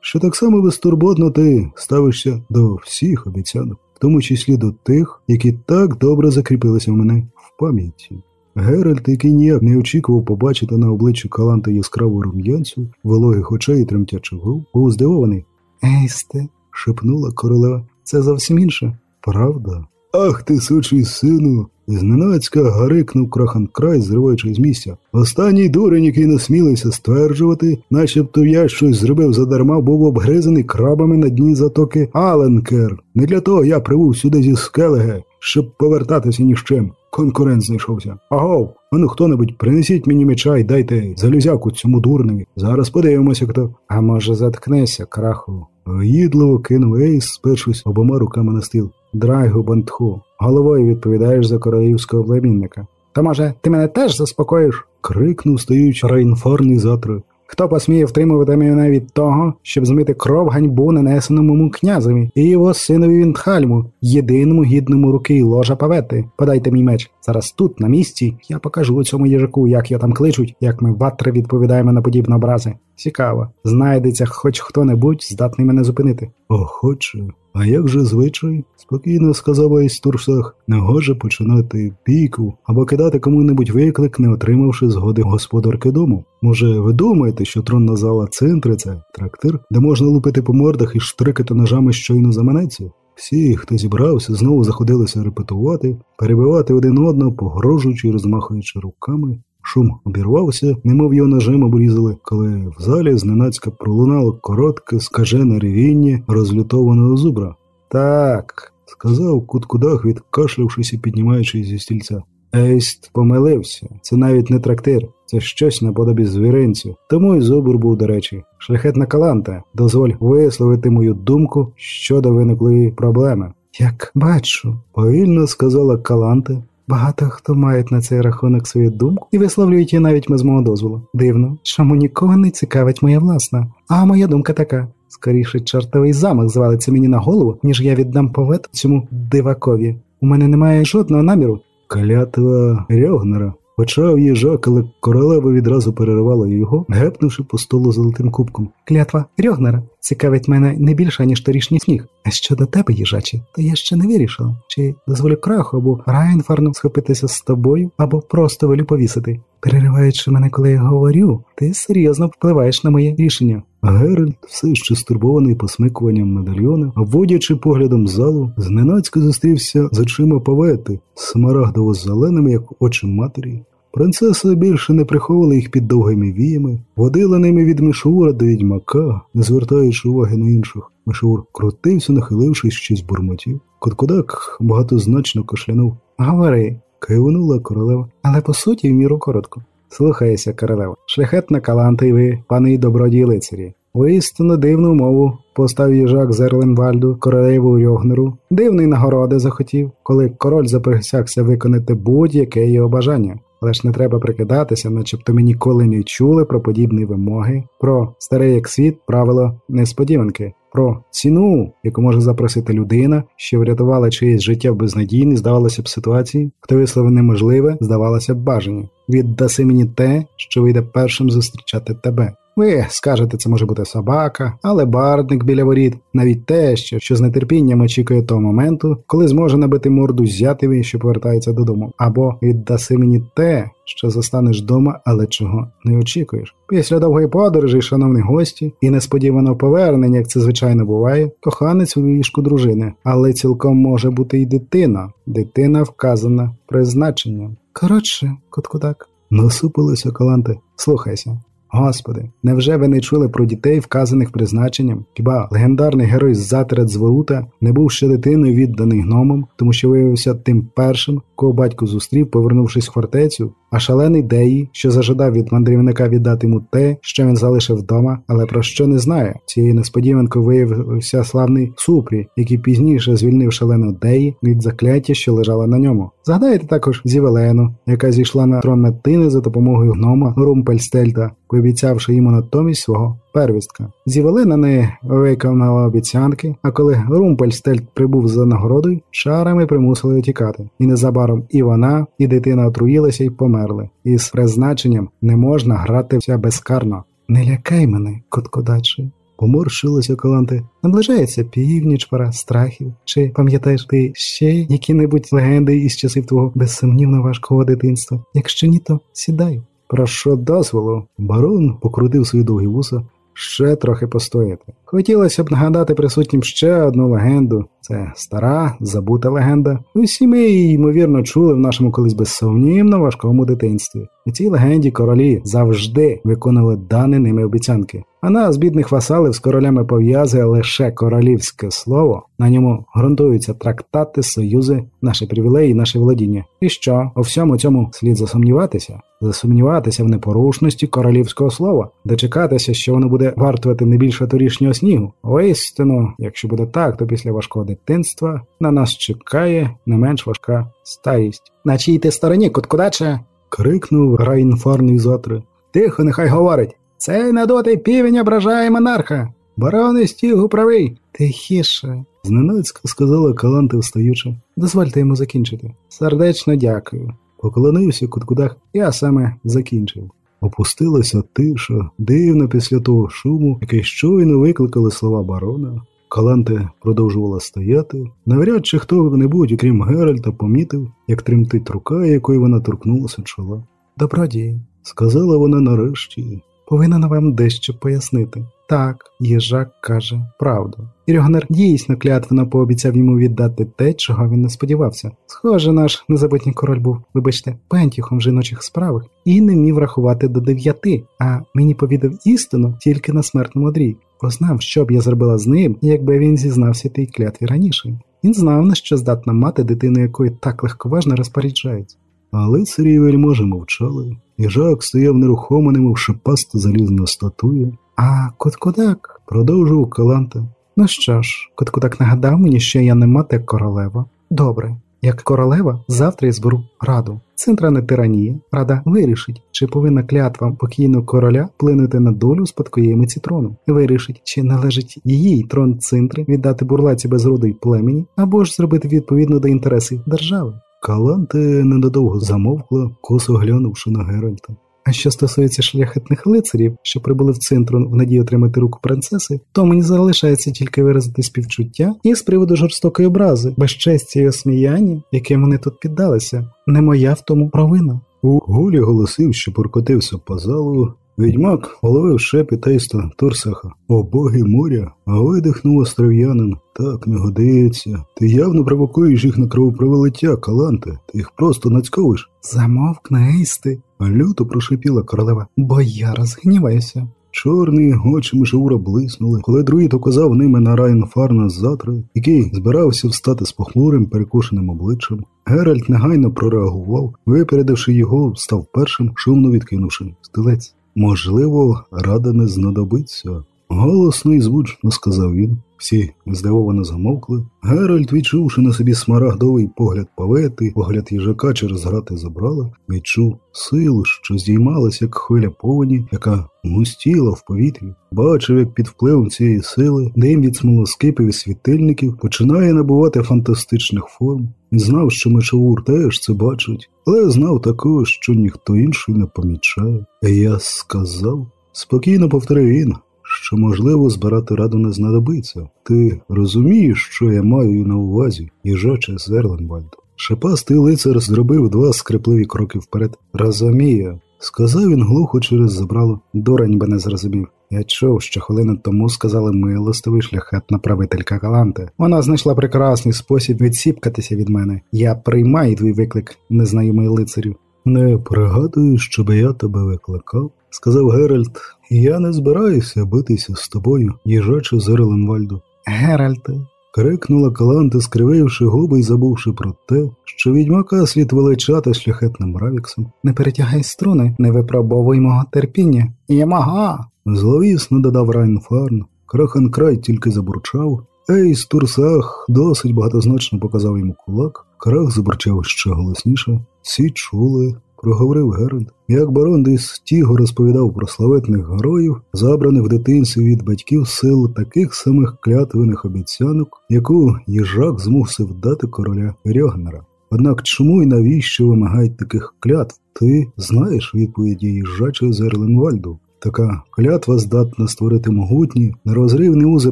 що так само безтурботно ти ставишся до всіх обіцянок, в тому числі до тих, які так добре закріпилися в мене в пам'яті. Геральт, який ніяк не очікував побачити на обличчі Каланта яскраву рум'янцю, вологих очей і тремтячих губ, був здивований. Ейсте, шепнула королева, це зовсім інше. Правда? Ах ти, сучий сину. Зненацька гарикнув крахан край, зриваючи з місця. Останній дурень, який насмілився стверджувати, начебто я щось зробив задарма, був обгризаний крабами на дні затоки Аленкер. Не для того я прибув сюди зі скелеге, щоб повертатися ні з чим. Конкурент знайшовся. Агов, ану хто-небудь, принесіть мені меча і дайте залюзяку цьому дурневі. Зараз подивимося, хто. А може, заткнися, краху. Їдливо кинув Ейс, спершись обома руками на стіл. Драйгу бантху, головою відповідаєш за королівського племінника. То, може, ти мене теж заспокоїш? крикнув стоючи рейнфорнізатор. Хто посміє втримувати мене від того, щоб змити кров ганьбу, нанесеному князеві і його синові Вінтхальму, єдиному гідному руки ложа павети. Подайте мій меч. Зараз тут, на місці, я покажу цьому їжаку, як його там кличуть, як ми ватри відповідаємо на подібні образи. Цікаво, знайдеться хоч хто-небудь, здатний мене зупинити. Охоче. А як же звичай? спокійно сказав Айс Турсах, не гоже починати бійку або кидати кому-небудь виклик, не отримавши згоди господарки дому. Може, ви думаєте, що тронна зала центри це трактир, де можна лупити по мордах і штрикати ножами щойно заманеться? Всі, хто зібрався, знову заходилися репетувати, перебивати один одного, погрожуючи і розмахуючи руками. Шум обірвався, немов його ножем обрізали, коли в залі зненацька пролунало коротке, скажене ревіння розлютованого зубра. Так, сказав Куткудах, відкашлявшись і піднімаючись зі стільця. Ейст помилився. Це навіть не трактир, це щось наподобі звіринцю. Тому й зубр був, до речі. Шляхетна каланта, дозволь висловити мою думку щодо виниклої проблеми. Як бачу, повільно сказала Каланте. Багато хто мають на цей рахунок свою думку і висловлюють її навіть без мого дозволу. Дивно, чому нікого не цікавить моя власна. А моя думка така: скоріше чортовий замок звалиться мені на голову, ніж я віддам повет цьому дивакові. У мене немає жодного наміру. Клятва Рьогнера. Почав їжак, але королева відразу переривала його, гепнувши по столу золотим кубком. Клятва Рьогнера цікавить мене не більше, ніж торішній сніг. А щодо тебе, їжачі, то я ще не вирішила, чи дозволю краху або Райнфарну схопитися з тобою, або просто велю повісити. Перериваючи мене, коли я говорю, ти серйозно впливаєш на моє рішення. Геральт, все ще стурбований посмикуванням медальйона, обводячи поглядом залу, зненацька зустрівся з очима повети, смарагдово-зеленими, як очі матері. Принцеса більше не приховувала їх під довгими віями, водила ними від Мишура до відьмака, не звертаючи уваги на інших. Мишур крутився, нахилившись щось бурмотів. Коткодак багатозначно кашлянув. Говори, кивнула королева. але по суті в міру коротко. Слухайся, королева, шляхетна каланта й ви, пани й добродії лицарі. Воістину дивну мову постав їжак Зерленвальду, королеву Йогнеру, Дивний нагороди захотів, коли король заприсягся виконати будь-яке його бажання. Але ж не треба прикидатися, начебто ми ніколи не чули про подібні вимоги, про старе як світ правило несподіванки, про ціну, яку може запросити людина, що врятувала чиєсь життя в безнадійній, здавалося б, ситуації, хто висловив неможливе, здавалося б, бажання. Віддаси мені те, що вийде першим зустрічати тебе. Ви скажете, це може бути собака, але бардник біля воріт, навіть те, що, що з нетерпінням очікує того моменту, коли зможе набити морду зятеві, що повертається додому, або віддаси мені те, що застанеш дома, але чого не очікуєш. Після довгої подорожі, шановні гості, і несподіваного повернення, як це звичайно буває, коханець у ліжку дружини, але цілком може бути і дитина, дитина вказана призначенням. Коротше, коткудак, насупилася каланти. Слухайся. Господи, невже ви не чули про дітей, вказаних призначенням? Хіба легендарний герой Заторута не був ще дитиною відданий гномом, тому що виявився тим першим, кого батько зустрів, повернувшись в фортецю, а Шалений Деї, що зажадав від мандрівника віддати йому те, що він залишив вдома, але про що не знає. Цією несподіванкою виявився славний Супрі, який пізніше звільнив Шаленого Деї від закляття, що лежало на ньому. Згадайте також Зівелену, яка зійшла на трон Меттини за допомогою гнома Румпельштельта, пообіцявши йому натомість свого первістка. Зівелена не виконала обіцянки, а коли Румпельштельт прибув за нагородою, чарами примусили утікати. І незабаром і вона, і дитина отруїлися і померли. І з призначенням не можна грати вся безкарно. Не лякай мене, коткодаче. Поморщилася Каланти. Наближається північ, пора страхів. Чи пам'ятаєш ти ще які-небудь легенди із часів твого безсумнівно важкого дитинства? Якщо ні, то сідай. Прошу дозволу. Барон покрутив свої довгі вуса. Ще трохи постояти. Хотілося б нагадати присутнім ще одну легенду. Це стара, забута легенда. Усі ми її, ймовірно, чули в нашому колись безсумнівно важкому дитинстві. У цій легенді королі завжди виконували дані ними обіцянки. А нас, бідних васалів, з королями пов'язує лише королівське слово. На ньому ґрунтуються трактати, союзи, наші привілеї, наші володіння. І що у всьому цьому слід засумніватися? Засумніватися в непорушності королівського слова, дочекатися, що воно буде вартувати не більше торішнього снігу. Воістину, якщо буде так, то після важкого дитинства на нас чекає не менш важка старість. На чій ти стороні, куткудаче? крикнув Райнфарний затри. Тихо, нехай говорить. Цей надотий півень ображає монарха. Барони стігу правий. Тихіше. Зненацька сказала Каланти встаючи. Дозвольте йому закінчити. Сердечно дякую. Поклонився Куткудах, я саме закінчив. Опустилася тиша, дивно після того шуму, який щойно викликали слова барона. Каланте продовжувала стояти. Навряд чи хто-небудь, окрім Геральта, помітив, як тремтить рука, якою вона торкнулася чола. Добродій, сказала вона нарешті. Повинна вам дещо пояснити. Так, їжак каже правду. І Рьогнер дійсно клятвено пообіцяв йому віддати те, чого він не сподівався. Схоже, наш незабутній король був, вибачте, пентіхом в жіночих справах і не міг рахувати до дев'яти, а мені повідав істину тільки на смертному одрі. Познав, що б я зробила з ним, якби він зізнався тій клятві раніше. Він знав, на що здатна мати дитину, якої так легковажно розпоряджається. А лицарі й вельможі мовчали. Їжак стояв нерухомо, немов шипаста залізна статуя. А Коткодак, продовжував Каланта. Ну що ж, Коткудак нагадав мені, що я не мати королева. Добре, як королева, завтра я зберу раду. Центра не тиранія. Рада вирішить, чи повинна клятва покійного короля вплинути на долю спадкоємиці трону. Вирішить, чи належить їй трон центри віддати бурлаці без роду й племені, або ж зробити відповідно до інтересів держави. Каланте ненадовго замовкла, косо глянувши на Геральта. А що стосується шляхетних лицарів, що прибули в центру в надії отримати руку принцеси, то мені залишається тільки виразити співчуття і з приводу жорстокої образи, безчестя і осміяння, яким вони тут піддалися. Не моя в тому провина. У гулі голосив, що прокотився по залу. Відьмак уловив шепіт тейста Торсаха. О боги моря, а видихнув остров'янин. Так не годиться. Ти явно провокуєш їх на кровопролиття, Каланте. Ти їх просто нацьковиш. Замовкни, ейсти, Люто прошипіла королева. бо я розгніваюся. Чорні очі Мишаура блиснули, коли друїд указав ними на Райан Фарна завтра, який збирався встати з похмурим, перекошеним обличчям. Геральт негайно прореагував, випередивши його, став першим, шумно відкинувши стилець. Можливо, рада не знадобиться. Голосно і звучно сказав він. Всі здивовано замовкли. Геральт, відчувши на собі смарагдовий погляд павети, погляд їжака через грати забрала, відчув силу, що здіймалась, як хвиля повені, яка густіла в повітрі. Бачив, як під впливом цієї сили дим від смолоскипів і світильників починає набувати фантастичних форм. Він знав, що Мишовур теж це бачить, але знав також, що ніхто інший не помічає. Я сказав, спокійно повторив він, що можливо збирати раду не знадобиться. Ти розумієш, що я маю на увазі, їжаче Зерленвальд. Шипастий лицар зробив два скрипливі кроки вперед. Розумію, сказав він глухо через забрало. Дурень би не зрозумів. Я чув, що хвилину тому сказали милостивий шляхетна правителька Галанте. Вона знайшла прекрасний спосіб відсіпкатися від мене. Я приймаю твій виклик, незнайомий лицарю. Не пригадую, щоб я тебе викликав, сказав Геральт. Я не збираюся битися з тобою, Їжаче з Ерленвальду. Геральте, Крикнула Каланта, скрививши губи й забувши про те, що відьмака слід величати шляхетним Равіксом. не перетягай струни, не випробовуй мого терпіння. І мага. Зловісно додав Райнфарн. Крах ан Крайт тільки забурчав. Ейст Турсеах досить багатозначно показав йому кулак. Крах забурчав ще голосніше. Всі чули, проговорив Геральт. Як барон Дис Тіго розповідав про славетних героїв, забраних в дитинстві від батьків сил таких самих клятвених обіцянок, яку їжак змусив дати короля Рьогнера. Однак чому і навіщо вимагають таких клятв? Ти знаєш відповіді їжачої Зерленвальду. Така клятва здатна створити могутні, нерозривні узи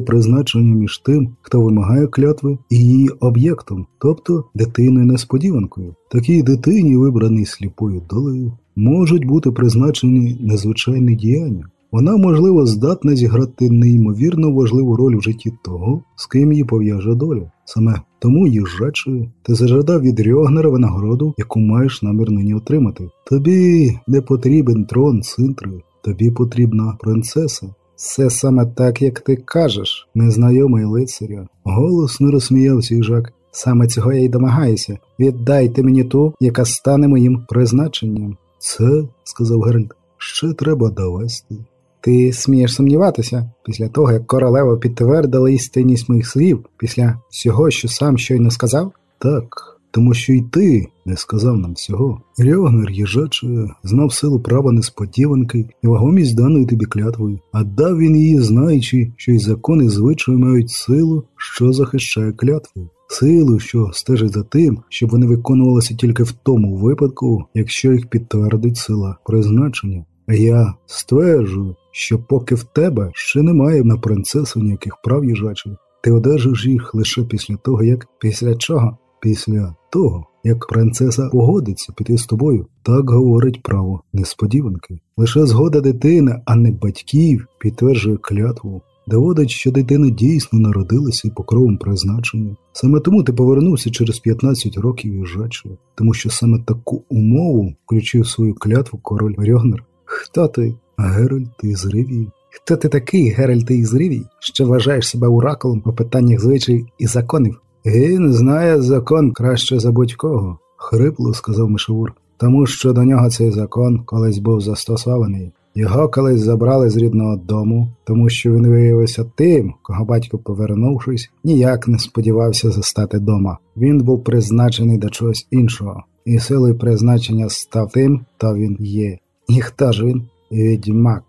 призначення між тим, хто вимагає клятви, і її об'єктом, тобто дитиною несподіванкою. Такій дитині, вибраній сліпою долею, можуть бути призначені незвичайні діяння. Вона, можливо, здатна зіграти неймовірно важливу роль в житті того, з ким її пов'яже доля. Саме тому їжачою ти зажадав від Рьогнера винагороду, яку маєш намір нині отримати. Тобі не потрібен трон цинтри, тобі потрібна принцеса. Все саме так, як ти кажеш. Незнайомий лицаря. Голосно розсміявся їжак. Саме цього я й домагаюся. Віддайте мені ту, яка стане моїм призначенням. Це, сказав Геральт, ще треба довести. Ти смієш сумніватися після того, як королева підтвердила істинність моїх слів, після всього, що сам щойно сказав? Так, тому що й ти не сказав нам всього. Рьогнер їжаче знав силу права несподіванки і вагомість даної тобі клятвою, а дав він її, знаючи, що й закони звичайно мають силу, що захищає клятвою. Силу, що стежить за тим, щоб вони виконувалися тільки в тому випадку, якщо їх підтвердить сила призначення. А я стверджую, що поки в тебе ще немає на принцесу ніяких прав їжачих, ти одержиш їх лише після того, як Після чого? після того, як принцеса погодиться піти з тобою, так говорить право несподіванки. Лише згода дитини, а не батьків, підтверджує клятву. Доводить, що дитина дійсно народилася і покровом призначення. Саме тому ти повернувся через 15 років їжачою, тому що саме таку умову включив свою клятву король Рьогнер. Хто ти? Геральт із Ривії. Хто ти такий, Геральт із Ривій, що вважаєш себе оракулом у питаннях звичаїв і законів? Він знає закон краще за будь-кого, хрипло сказав Мишевур, тому що до нього цей закон колись був застосований. Його колись забрали з рідного дому, тому що він виявився тим, кого батько, повернувшись, ніяк не сподівався застати дома. Він був призначений до чогось іншого, і силою призначення став тим, то він є. І хто ж він? Відьмак.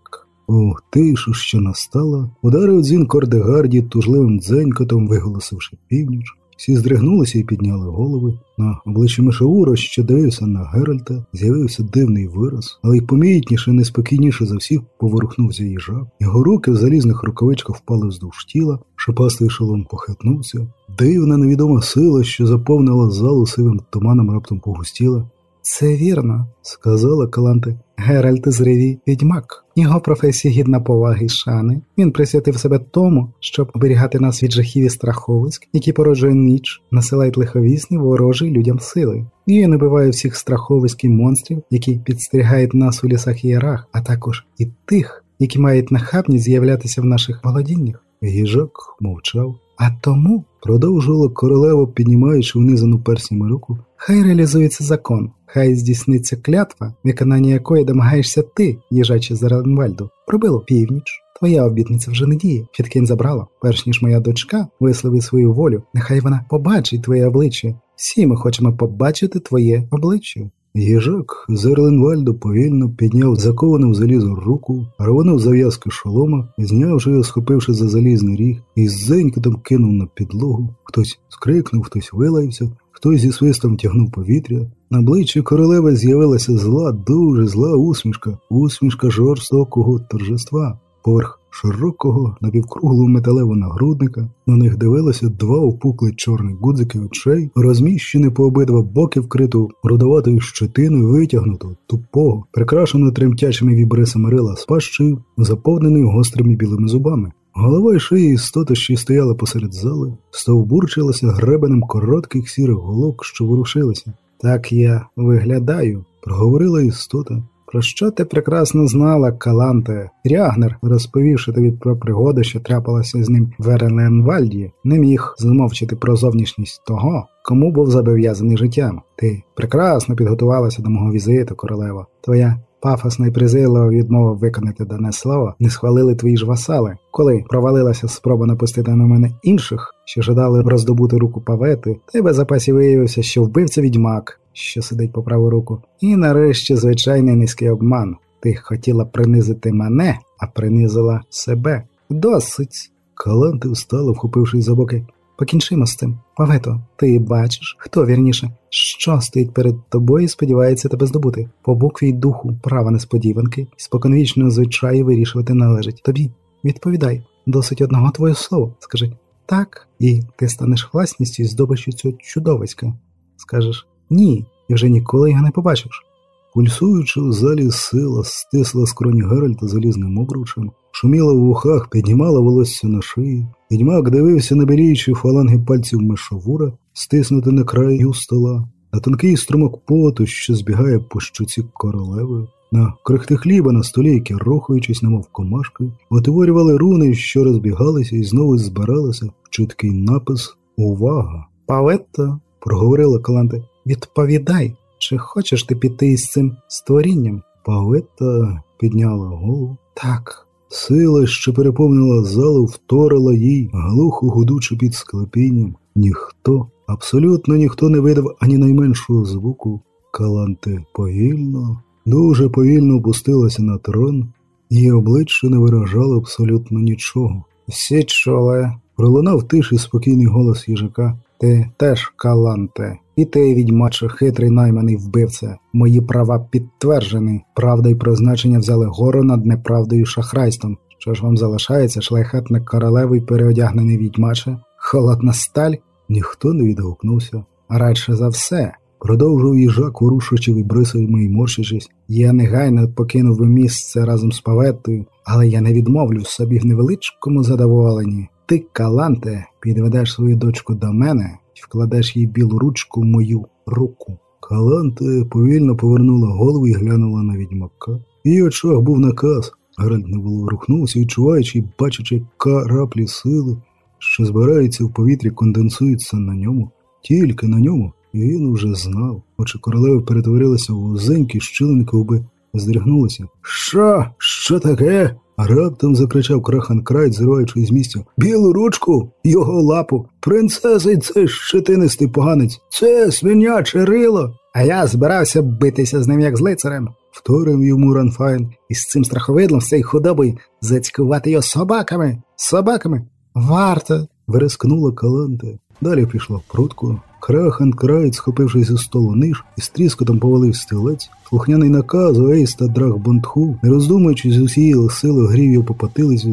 У тишу, що настала, ударив дзвін Кордегарді тужливим дзенькотом, виголосивши північ. Всі здригнулися і підняли голови. На обличчі Мишаура, що дивився на Геральта, з'явився дивний вираз, але й помітніше, неспокійніше за всіх поворухнувся їжа. Його руки в залізних рукавичках впали вздовж тіла, шипастий шолом похитнувся. Дивна невідома сила, що заповнила залу сивим туманом, раптом погустіла. Це вірно, сказала Каланте. Геральт з Реві відьмак. Його професія гідна поваги й шани. Він присвятив себе тому, щоб оберігати нас від жахів і страховиськ, які породжує ніч, насилають лиховісні ворожі людям сили. І він убиває всіх страховиськ і монстрів, які підстерігають нас у лісах і ярах, а також і тих, які мають нахабність з'являтися в наших володіннях. Їжак мовчав. А тому, продовжувала королева, піднімаючи внизану перснями руку, хай реалізується закон, хай здійсниться клятва, виконання якої домагаєшся ти, їжачі Заранвальду. Пробило північ. Твоя обітниця вже не діє. Фіткін забрала, перш ніж моя дочка висловить свою волю. Нехай вона побачить твоє обличчя. Всі ми хочемо побачити твоє обличчя. Їжак Зерленвальдо повільно підняв заковану в залізо руку, рвонув зав'язки шолома, знявши його, схопивши за залізний ріг, і з зенькотом кинув на підлогу. Хтось скрикнув, хтось вилаявся, хтось зі свистом тягнув повітря. На обличчі королеви з'явилася зла, дуже зла усмішка, усмішка жорстокого торжества. Поверх широкого напівкруглого металевого нагрудника на них дивилося два опукли чорних гудзики очей, розміщені по обидва боки, вкриту рудоватою щетиною, витягнутого, тупого, прикрашеного тремтячими вібрисами рила з пащею, заповненою гострими білими зубами. Голова і шиї істоти, що стояла посеред зали, стовбурчилася гребенем коротких сірих голок, що ворушилися. Так я виглядаю, проговорила істота. Про що ти прекрасно знала, Каланте? Рягнер, розповівши тобі про пригоди, що трапилася з ним в Ереленвальді, не міг змовчити про зовнішність того, кому був зобов'язаний життям. Ти прекрасно підготувалася до мого візиту, королева. Твоя пафосна і призирлива відмова виконати дане слово не схвалили твої ж васали. Коли провалилася спроба напустити на мене інших, що жадали роздобути руку павети, тебе запасі виявився, що вбивця відьмак що сидить по праву руку. І нарешті звичайний низький обман. Ти хотіла принизити мене, а принизила себе. Досить. Каланти встала, вхопившись за боки. Покінчимо з цим. Павето, ти бачиш, хто вірніше, що стоїть перед тобою і сподівається тебе здобути. По букві й духу права несподіванки, споконвічного звичаю вирішувати належить тобі. Відповідай, досить одного твоє слова. Скажи так, і ти станеш власністю і здобиччю цього чудовиська. Скажеш ні, і вже ніколи його не побачиш. Пульсуючи в залі сила, стисла скроні Геральта залізним обручем, шуміла в вухах, піднімала волосся на шиї. Відьмак дивився на біліючі фаланги пальців мишовура, стиснути на краю стола, на тонкий струмок поту, що збігає по щуці королеви, на крихти хліба на столі, які, рухаючись, немов комашки, утворювали руни, що розбігалися і знову збиралися в чіткий напис Увага! Паветта, проговорила Каланте. Відповідай, чи хочеш ти піти із цим створінням? Павета підняла голову. Так. Сила, що переповнила залу, вторила їй, глухо гудучи під склепінням. Ніхто, абсолютно ніхто не видав ані найменшого звуку. Каланте повільно, дуже повільно опустилася на трон, її обличчя не виражало абсолютно нічого. Всі чули, пролунав тиший спокійний голос їжака. Ти теж каланте, і ти, відьмаче, хитрий найманий вбивця. Мої права підтверджені. Правда і призначення взяли гору над неправдою шахрайством. Що ж вам залишається, шляхетник королевий переодягнений відьмаче? Холодна сталь? Ніхто не відгукнувся. Радше за все. Продовжував їжак, ворушачи вібрисами і морщачись. Я негайно покинув місце разом з паветтою, але я не відмовлю собі в невеличкому задоволенні. Ти, Каланте, підведеш свою дочку до мене і вкладеш їй білу ручку в мою руку. Каланте повільно повернула голову і глянула на відьмака. Її очах був наказ. Геральт не було рухнувся, відчуваючи і бачачи караплі сили, що збираються в повітрі, конденсуються на ньому, тільки на ньому, і він уже знав. Очі королеви перетворилися в вузенькі щілинки, губи здригнулися. Що? Що таке? Раптом закричав Крах ан Крайт, зриваючись з місця. Білу ручку, його лапу. Принцеса, це щетинистий поганець. Це свиняче рило. А я збирався битися з ним як з лицарем. Вторив йому Райнфарн. І з цим страховидлом, з цією худобою, зацькувати його собаками. Собаками. Варта. Верескнула Каланте. Далі пішла прутко. Крах ан Крайт, схопивши зі столу ніж, і з тріскотом повалив стілець. Слухняний наказ та Драйг Бон-Дху, не роздумуючи з усієї сили, грів його по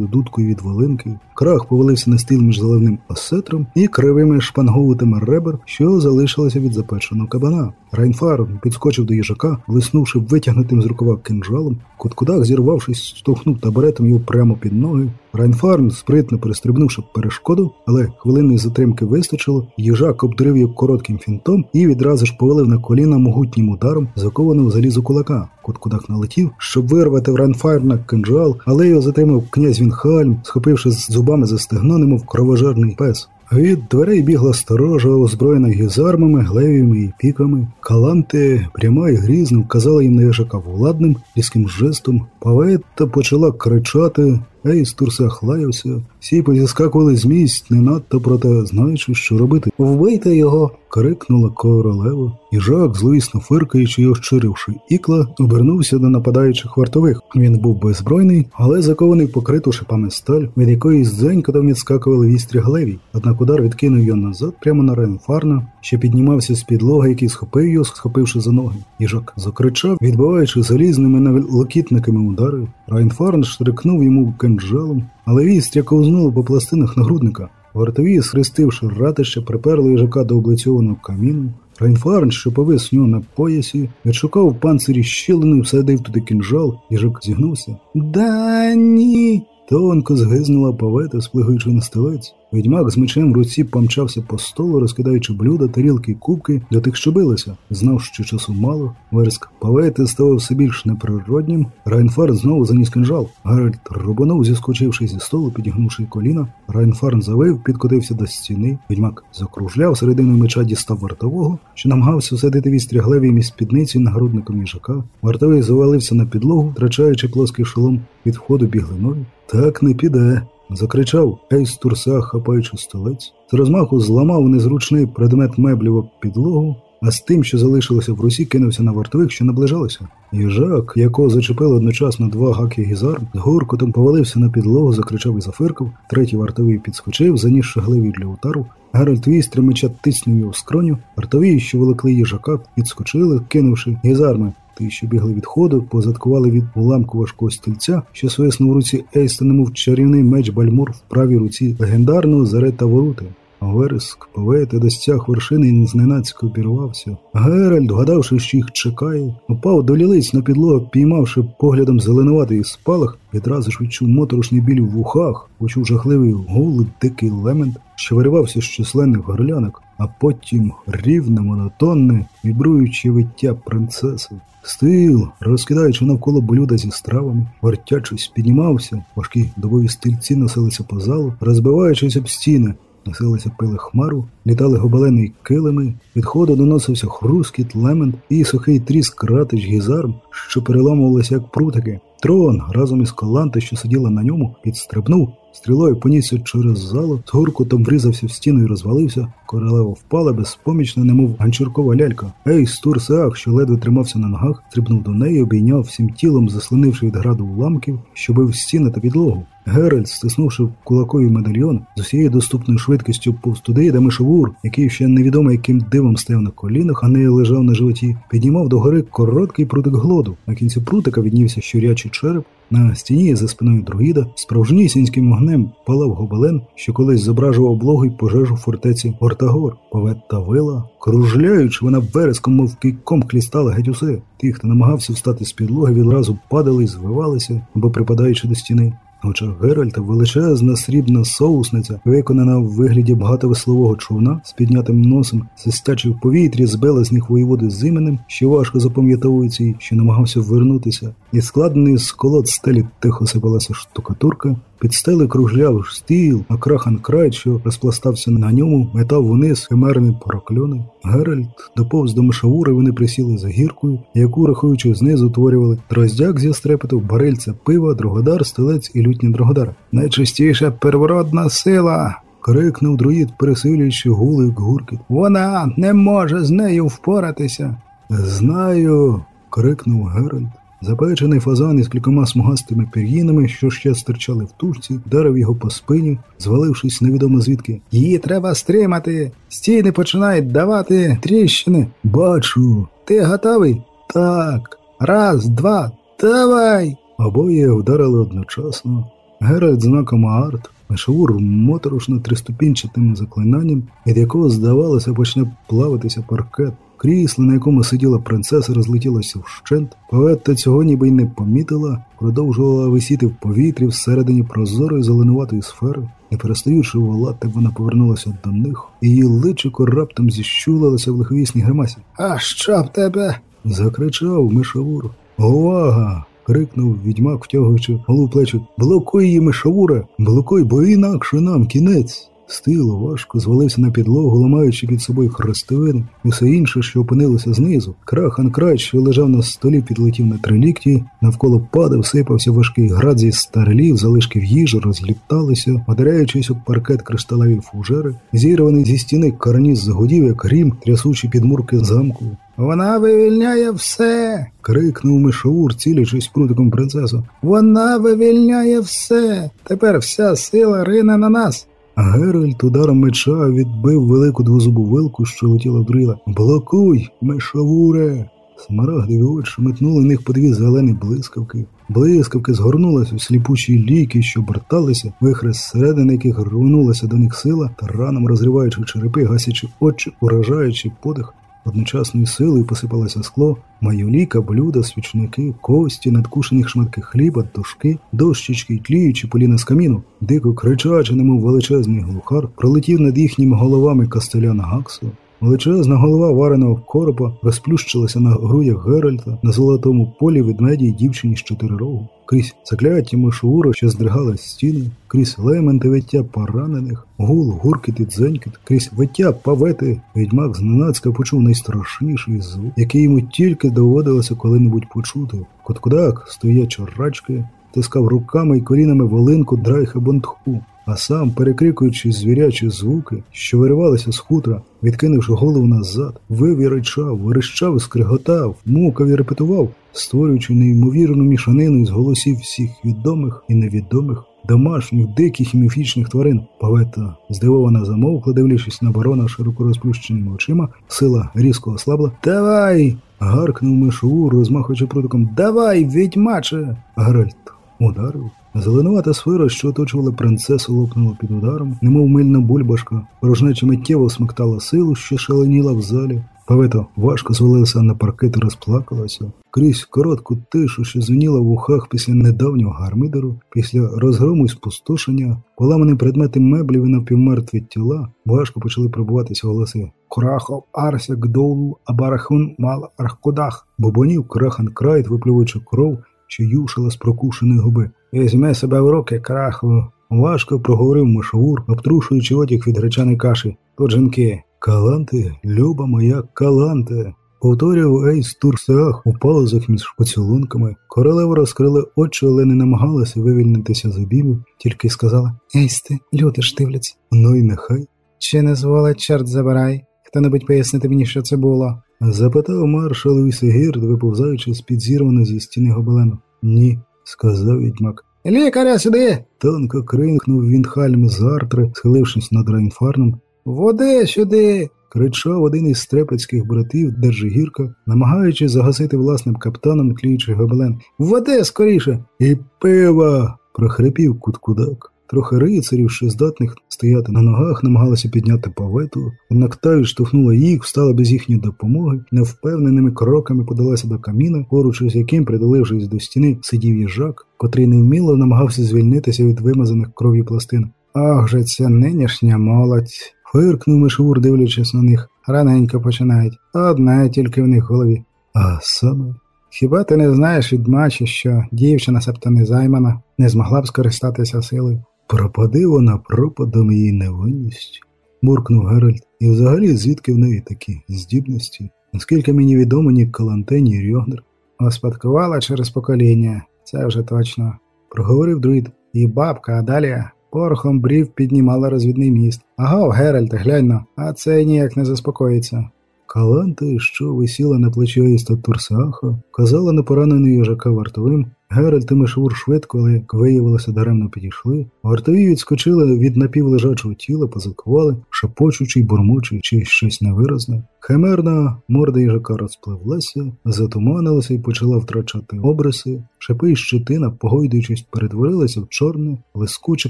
дудку від волинки. Крах повалився на стіл між заливним осетром і кривими шпанговутими ребер, що залишилося від запеченого кабана. Райнфарн підскочив до їжака, блиснувши витягнутим з рукава кинжалом. Кудкудак, зірвавшись, штовхнув табуретом його прямо під ноги. Райнфарн, спритно перестрибнувши перешкоду, але хвилинної затримки вистачило. Їжак обдурив його коротким фінтом і відразу ж повалив на коліна могутнім ударом, закованого в залізо кулака. Кудкудак налетів, щоб вирвати в Ранфайрна кинджал, але його затримав князь Вінхальм, схопивши з зубами за стегно, немов кровожерний пес. Від дверей бігла сторожа, озброєна гізармами, глевіями і піками. Каланти, пряма і грізно, вказала їм на яшака владним, різким жестом. Павета почала кричати, Ейс Турсах лаявся. Всі позіскакували з місць, не надто проте знаючи, що робити. Вбийте його. крикнула королева. Їжак, зловісно фиркаючи і ощиривши ікла, обернувся до нападаючих вартових. Він був беззбройний, але закований покриту шипами сталь, від якої з дзенькотом відскакували вістрі глевій. Однак удар відкинув його назад прямо на Ренфарна, що піднімався з підлоги, який схопив його, схопивши за ноги. Їжак закричав, відбиваючи залізними налокітниками удари. Райнфарн штрикнув йому кинджалом, але вістря ковзнуло по пластинах нагрудника. Вартові, схрестивши ратище, приперли їжака до облицьованого каміну. Райнфарн, що повис у нього на поясі, відшукав в панцирі щілину і всадив туди кинжал, їжак зігнувся. Дані. Тонко верескнула Паветта, сплигуючи на стілець. Відьмак з мечем в руці помчався по столу, розкидаючи блюда, тарілки й кубки до тих, що билися. Знав, що часу мало. Вереск Паветти ставав все більш неприроднім. Райнфарн знову заніс кинжал. Геральт рубанув, зіскочивши зі столу, підігнувши коліна. Райнфарн завив, підкотився до стіни. Відьмак закружляв серединою меча, дістав вартового, що намагався всадити вістряглеві між спідниці нагрудником їжака. Вартовий завалився на підлогу, втрачаючи плоский шолом від входу біглиною. Так не піде. Закричав Ейс Турса, хапаючи столець. З розмаху зламав незручний предмет меблів об підлогу, а з тим, що залишилося в русі, кинувся на вартових, що наближалися. Їжак, якого зачепили одночасно два гаки гізарм, з гуркотом повалився на підлогу, закричав і зафиркав. Третій вартовий підскочив, заніс шагливий для удару. Гаральд вістря меча тиснув його в скроню. Вартові, що волокли їжака, підскочили, кинувши гізарми. Ті, що бігли від ходу, позадкували від уламку важкого стільця, що свиснув в руці Ейстона, мов чарівний меч Бальмур в правій руці легендарного Зарета Ворути. Вереск, повети достяг вершини і зненацько обірвався. Геральд, вгадавши, що їх чекає, упав до лілиць на підлогу, піймавши поглядом зеленуватий спалах, відразу ж відчув моторошний біль в вухах, почув жахливий голод, дикий лемент, що виривався з численних горлянок, а потім рівне, монотонне, вібруюче виття принцеси. Стіл, розкидаючи навколо блюда зі стравами, вертячись, піднімався, важкі дубові стільці носилися по залу, розбиваючись об стіни, носилися пилу хмари, літали гобелени й килими, від входу доносився хрускіт, лемент і сухий тріск ратич гізарм, що переламувалися як прутики. Трон разом із Каланте, що сиділа на ньому, підстрибнув, стрілою понісся через залу, з гуркутом врізався в стіну і розвалився. Королева впала безпомічно, немов ганчіркова лялька. Ейст Турсеах, що ледве тримався на ногах, стрибнув до неї, обійняв всім тілом, заслонивши від граду уламків, що бив стіни та підлогу. Геральт, стиснувши в кулаку медальйон, з усією доступною швидкістю повз туди, де Мишовур, який ще невідомо яким дивом стояв на колінах, а не лежав на животі, піднімав догори короткий прутик глоду. На кінці прутика віднівся щурячий череп. На стіні за спиною друїда справжнісінським вогнем палав гобелен, що колись зображував облогу й пожежу фортеці Ортагор. Поветта вила, кружляючи, вона березком, мов кийком клістала геть усе. Ті, хто намагався встати з підлоги, відразу падали і звивалися, або припадаючи до стіни. На очах Геральта величезна срібна соусниця, виконана в вигляді багатовеслового човна з піднятим носом, свистячи в повітрі, збила з них воєводи з іменем, що важко запам'ятовується і що намагався вернутися, і складений з колод стелі тихо сипалася штукатурка, Під стелею кружляв стіл, а Крах ан Крайт, що розпластався на ньому, метав вниз химерні прокльони. Геральт доповз до Мишовура, вони присіли за гіркою, яку, рахуючи знизу, утворювали Дроздяк зі Стрепту, барильце пива, Дрогодар, стілець і лютня Дрогодара. Найчистіша первородна сила. крикнув друїд, пересилюючи гул і гуркіт. Вона не може з нею впоратися. Знаю. крикнув Геральт. Запечений фазан із кількома смугастими пір'їнами, що ще стирчали в тушці, вдарив його по спині, звалившись невідомо звідки. Її треба стримати. Стіни починають давати тріщини. Бачу. Ти готовий? Так. Раз, два, давай. Обоє вдарили одночасно. Геральт знаком Аарт, Мешавур моторошно триступінчатим заклинанням, від якого, здавалося, почне плаватися паркет. Крісло, на якому сиділа принцеса, розлетілося вщент. Поетта цього ніби й не помітила, продовжувала висіти в повітрі всередині прозорої зеленуватої сфери. Не перестаючи волати, вона повернулася до них, і її личико раптом зіщулилося в лиховісній гримасі. А що б тебе? закричав Мишавур. Увага! крикнув відьмак, втягуючи голову плечі. Блокуй її Мишавуре! Блокуй, бо інакше нам кінець. Стило важко звалився на підлогу, ламаючи під собою хрестовини і все інше, що опинилося знизу. Крахан край, що лежав на столі, підлетів на три лікті, навколо падав, сипався важкий град зі старлів, залишки в їжі розліпталися, ударяючись у паркет кришталеві фужери, зірваний зі стіни карніз загудів, як грім, трясучи підмурки замку. Вона вивільняє все. крикнув Мишаур, цілячись прутиком принцесу. Вона вивільняє все. Тепер вся сила рине на нас. Геральт ударом меча відбив велику двозубу вилку, що летіла в дрила. Блокуй, мешавуре! Смарагдові очі метнули них по дві зелені блискавки. Блискавки згорнулися у сліпучі ліки, що берталися, вихрест зсередини яких рвонулася до них сила, тараном розриваючи черепи, гасячи очі, уражаючи подих. Одночасною силою посипалося скло, майоліка, блюда, свічники, кості, надкушених шматки хліба, дошки, дощечки тліючі поліна з каміну, дико кричачи, немов величезний глухар, пролетів над їхніми головами кастеляна Гаксу. Величезна голова вареного коропа розплющилася на грудях Геральта на золотому полі ведмеді й дівчині з чотирирогу. Крізь закляття мишура, що здригали стіни, крізь лементи виття поранених, гул, гуркіт і дзенькіт, крізь виття павети, відьмак зненацька почув найстрашніший звук, який йому тільки доводилося коли-небудь почути. Коткудак, стоячи рачки, тискав руками й колінами волинку драйха бонтху а сам, перекрикуючи звірячі звуки, що виривалися з хутра, відкинувши голову назад, вив і ричав, верещав і скриготав, мукав і репетував, створюючи неймовірну мішанину із голосів всіх відомих і невідомих, домашніх, диких і міфічних тварин. Павета здивована замовкла, дивлячись на барона широко розплющеними очима, сила різко ослабла. Давай! гаркнув Мишур, розмахуючи прутиком. Давай, відьмаче! Геральт ударив. Зеленувата сфера, що оточувала принцесу, лопнула під ударом, немов мильна бульбашка, порожнеча миттєво смоктала силу, що шаленіла в залі. Павето важко звалилася на паркет і розплакалася. Крізь коротку тишу, що звеніла в ухах після недавнього гармидеру, після розгрому і спустошення, поламані предмети меблів і напівмертві тіла, важко почали пробуватися голоси. Крахов арся гдоулу абарахун мал архкудах. Бобонів крахан крайт, виплюваючи кров, що юшила з прокушеної губи. Візьме себе в руки, краху. Важко проговорив мишовур, обтрушуючи одяг від гречаної каші. Тут жінки. Каланти, люба моя каланте. Повторював Ейс Турсеах у паузах між поцілунками. Королева розкрила очі, але не намагалася вивільнитися з обіймів, тільки сказала Ейсте, люди ж дивляться. Ну й нехай. Чи не зволить, чорт забирай? Хто-небудь пояснити мені, що це було? Запитав маршал Вісегірд, виповзаючи з під зірвано зі стіни гобелену. Ні, сказав відьмак. Лікаря сюди. Тонко крикнув Вінхальм з Артри, схилившись над Рейнфарном. Води сюди. кричав один із стрепецьких братів Держигірка, намагаючись загасити власним каптаном тліючий гобелен. Води скоріше. І пива. прохрипів куткудак. Трохи рицарів, що здатних стояти на ногах, намагалися підняти павету, однак та штовхнула їх, встала без їхньої допомоги, невпевненими кроками подалася до каміна, поруч із яким, придолившись до стіни, сидів їжак, котрий невміло намагався звільнитися від вимазаних кров'ю пластин. Ах же ця нинішня молодь. Фиркнув Мишур, дивлячись на них. Раненько починають. Одне тільки в них в голові. А саме Хіба ти не знаєш відмачі, що дівчина, себто незаймана, не змогла б скористатися силою? Пропади вона пропадом її невинність, буркнув Геральт, і взагалі звідки в неї такі здібності? Наскільки мені відомо, ні Каланте, ні Рьогнер. Успадкувала через покоління, це вже точно. Проговорив друїд. І бабка, а далі порохом брів піднімала розвідний міст. Агов, Геральт, глянь но, а це ніяк не заспокоїться. Каланти, що висіла на плечі Аїста Турсааха, казала на поранений їжака вартовим. Геральт і Мишвур швидко, але як виявилося, даремно підійшли. Вартові відскочили від напівлежачого тіла, позакували, шепочучи й бурмочучи щось невиразне. Химерна морда їжака розпливлася, затуманилася і почала втрачати обриси. Шипи й щетина, погойдуючись, перетворилися в чорне, лискуче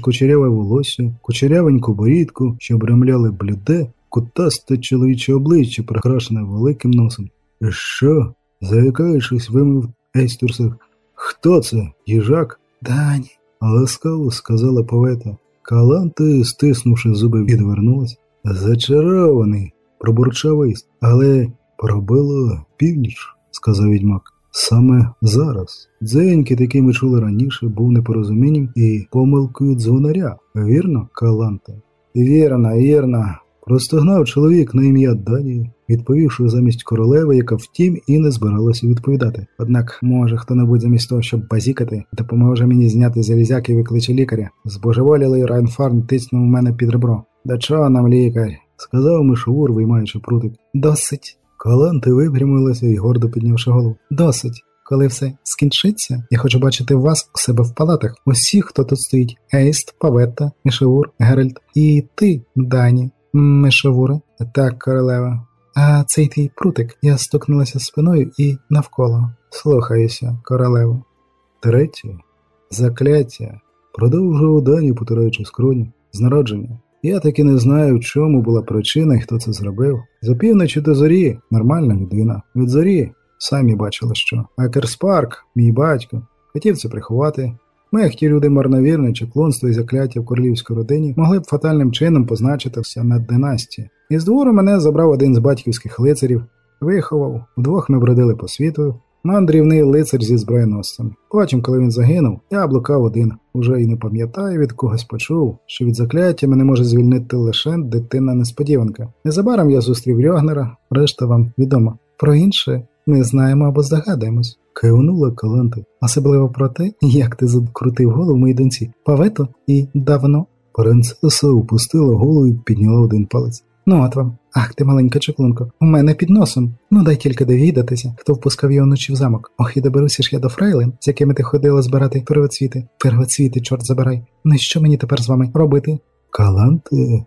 кучеряве волосся, кучерявеньку борідку, що обрамляли бліде, кутасте чоловіче обличчя, прикрашене великим носом. Що? заякаючись, вимив Ейстурсах. Хто це? Їжак? Дані. Ласкаво сказала повета. Каланти, стиснувши зуби, відвернулась. Зачарований, пробурчав Ейст. Але пробило північ, сказав відьмак. Саме зараз. Дзеньки, який ми чули раніше, був непорозумінням і помилкою дзвонаря. Вірно, Каланте? Вірно, вірно. Простогнав чоловік на ім'я Дані, відповівши замість королеви, яка втім і не збиралася відповідати. Однак, може, хто-небудь замість того, щоб базікати, допоможе мені зняти залізяки і викличе лікаря. Збожеволілий Райнфарн тиснув мене під ребро. До чого нам лікар? сказав Мишовур, виймаючи прутик. Досить. Каланте випрямилася і гордо піднявши голову. Досить. Коли все скінчиться, я хочу бачити вас у себе в палатах. Усі, хто тут стоїть: Ейст, Паветта, Мишовур, Геральт і ти, Дані. Мишевуре, так, королева. А цей твій прутик я стукнулася спиною і навколо. Слухаюся, королево. Третє закляття. Продовжував Дані, потираючи скроні. З народження. Я таки не знаю, в чому була причина і хто це зробив. За півночі до зорі нормальна людина. Від зорі самі бачили, що. А Керспарк, мій батько, хотів це приховати. Ми, як ті люди марновірне, чеклунство і закляття в королівській родині, могли б фатальним чином позначитися на династії. Із двору мене забрав один з батьківських лицарів, виховав, вдвох ми бродили по світу, мандрівний лицар зі зброєносцем. Потім, коли він загинув, я блукав один, уже й не пам'ятаю, від когось почув, що від закляття мене може звільнити лише дитина несподіванка. Незабаром я зустрів Рьогнера, решта вам відомо. Про інше ми знаємо або здогадуємось. Кивнула Каланти, особливо про те, як ти закрутив голову моїй доньці, павето і давно. Принцеса опустила голову і підняла один палець. Ну от вам, ах ти маленька чеклунко, у мене під носом. Ну дай тільки довідатися, хто впускав його вночі в замок. Ох, і доберуся ж я до фрейлин, з якими ти ходила збирати первоцвіти. Первоцвіти, чорт забирай. Ну що мені тепер з вами робити? Каланти,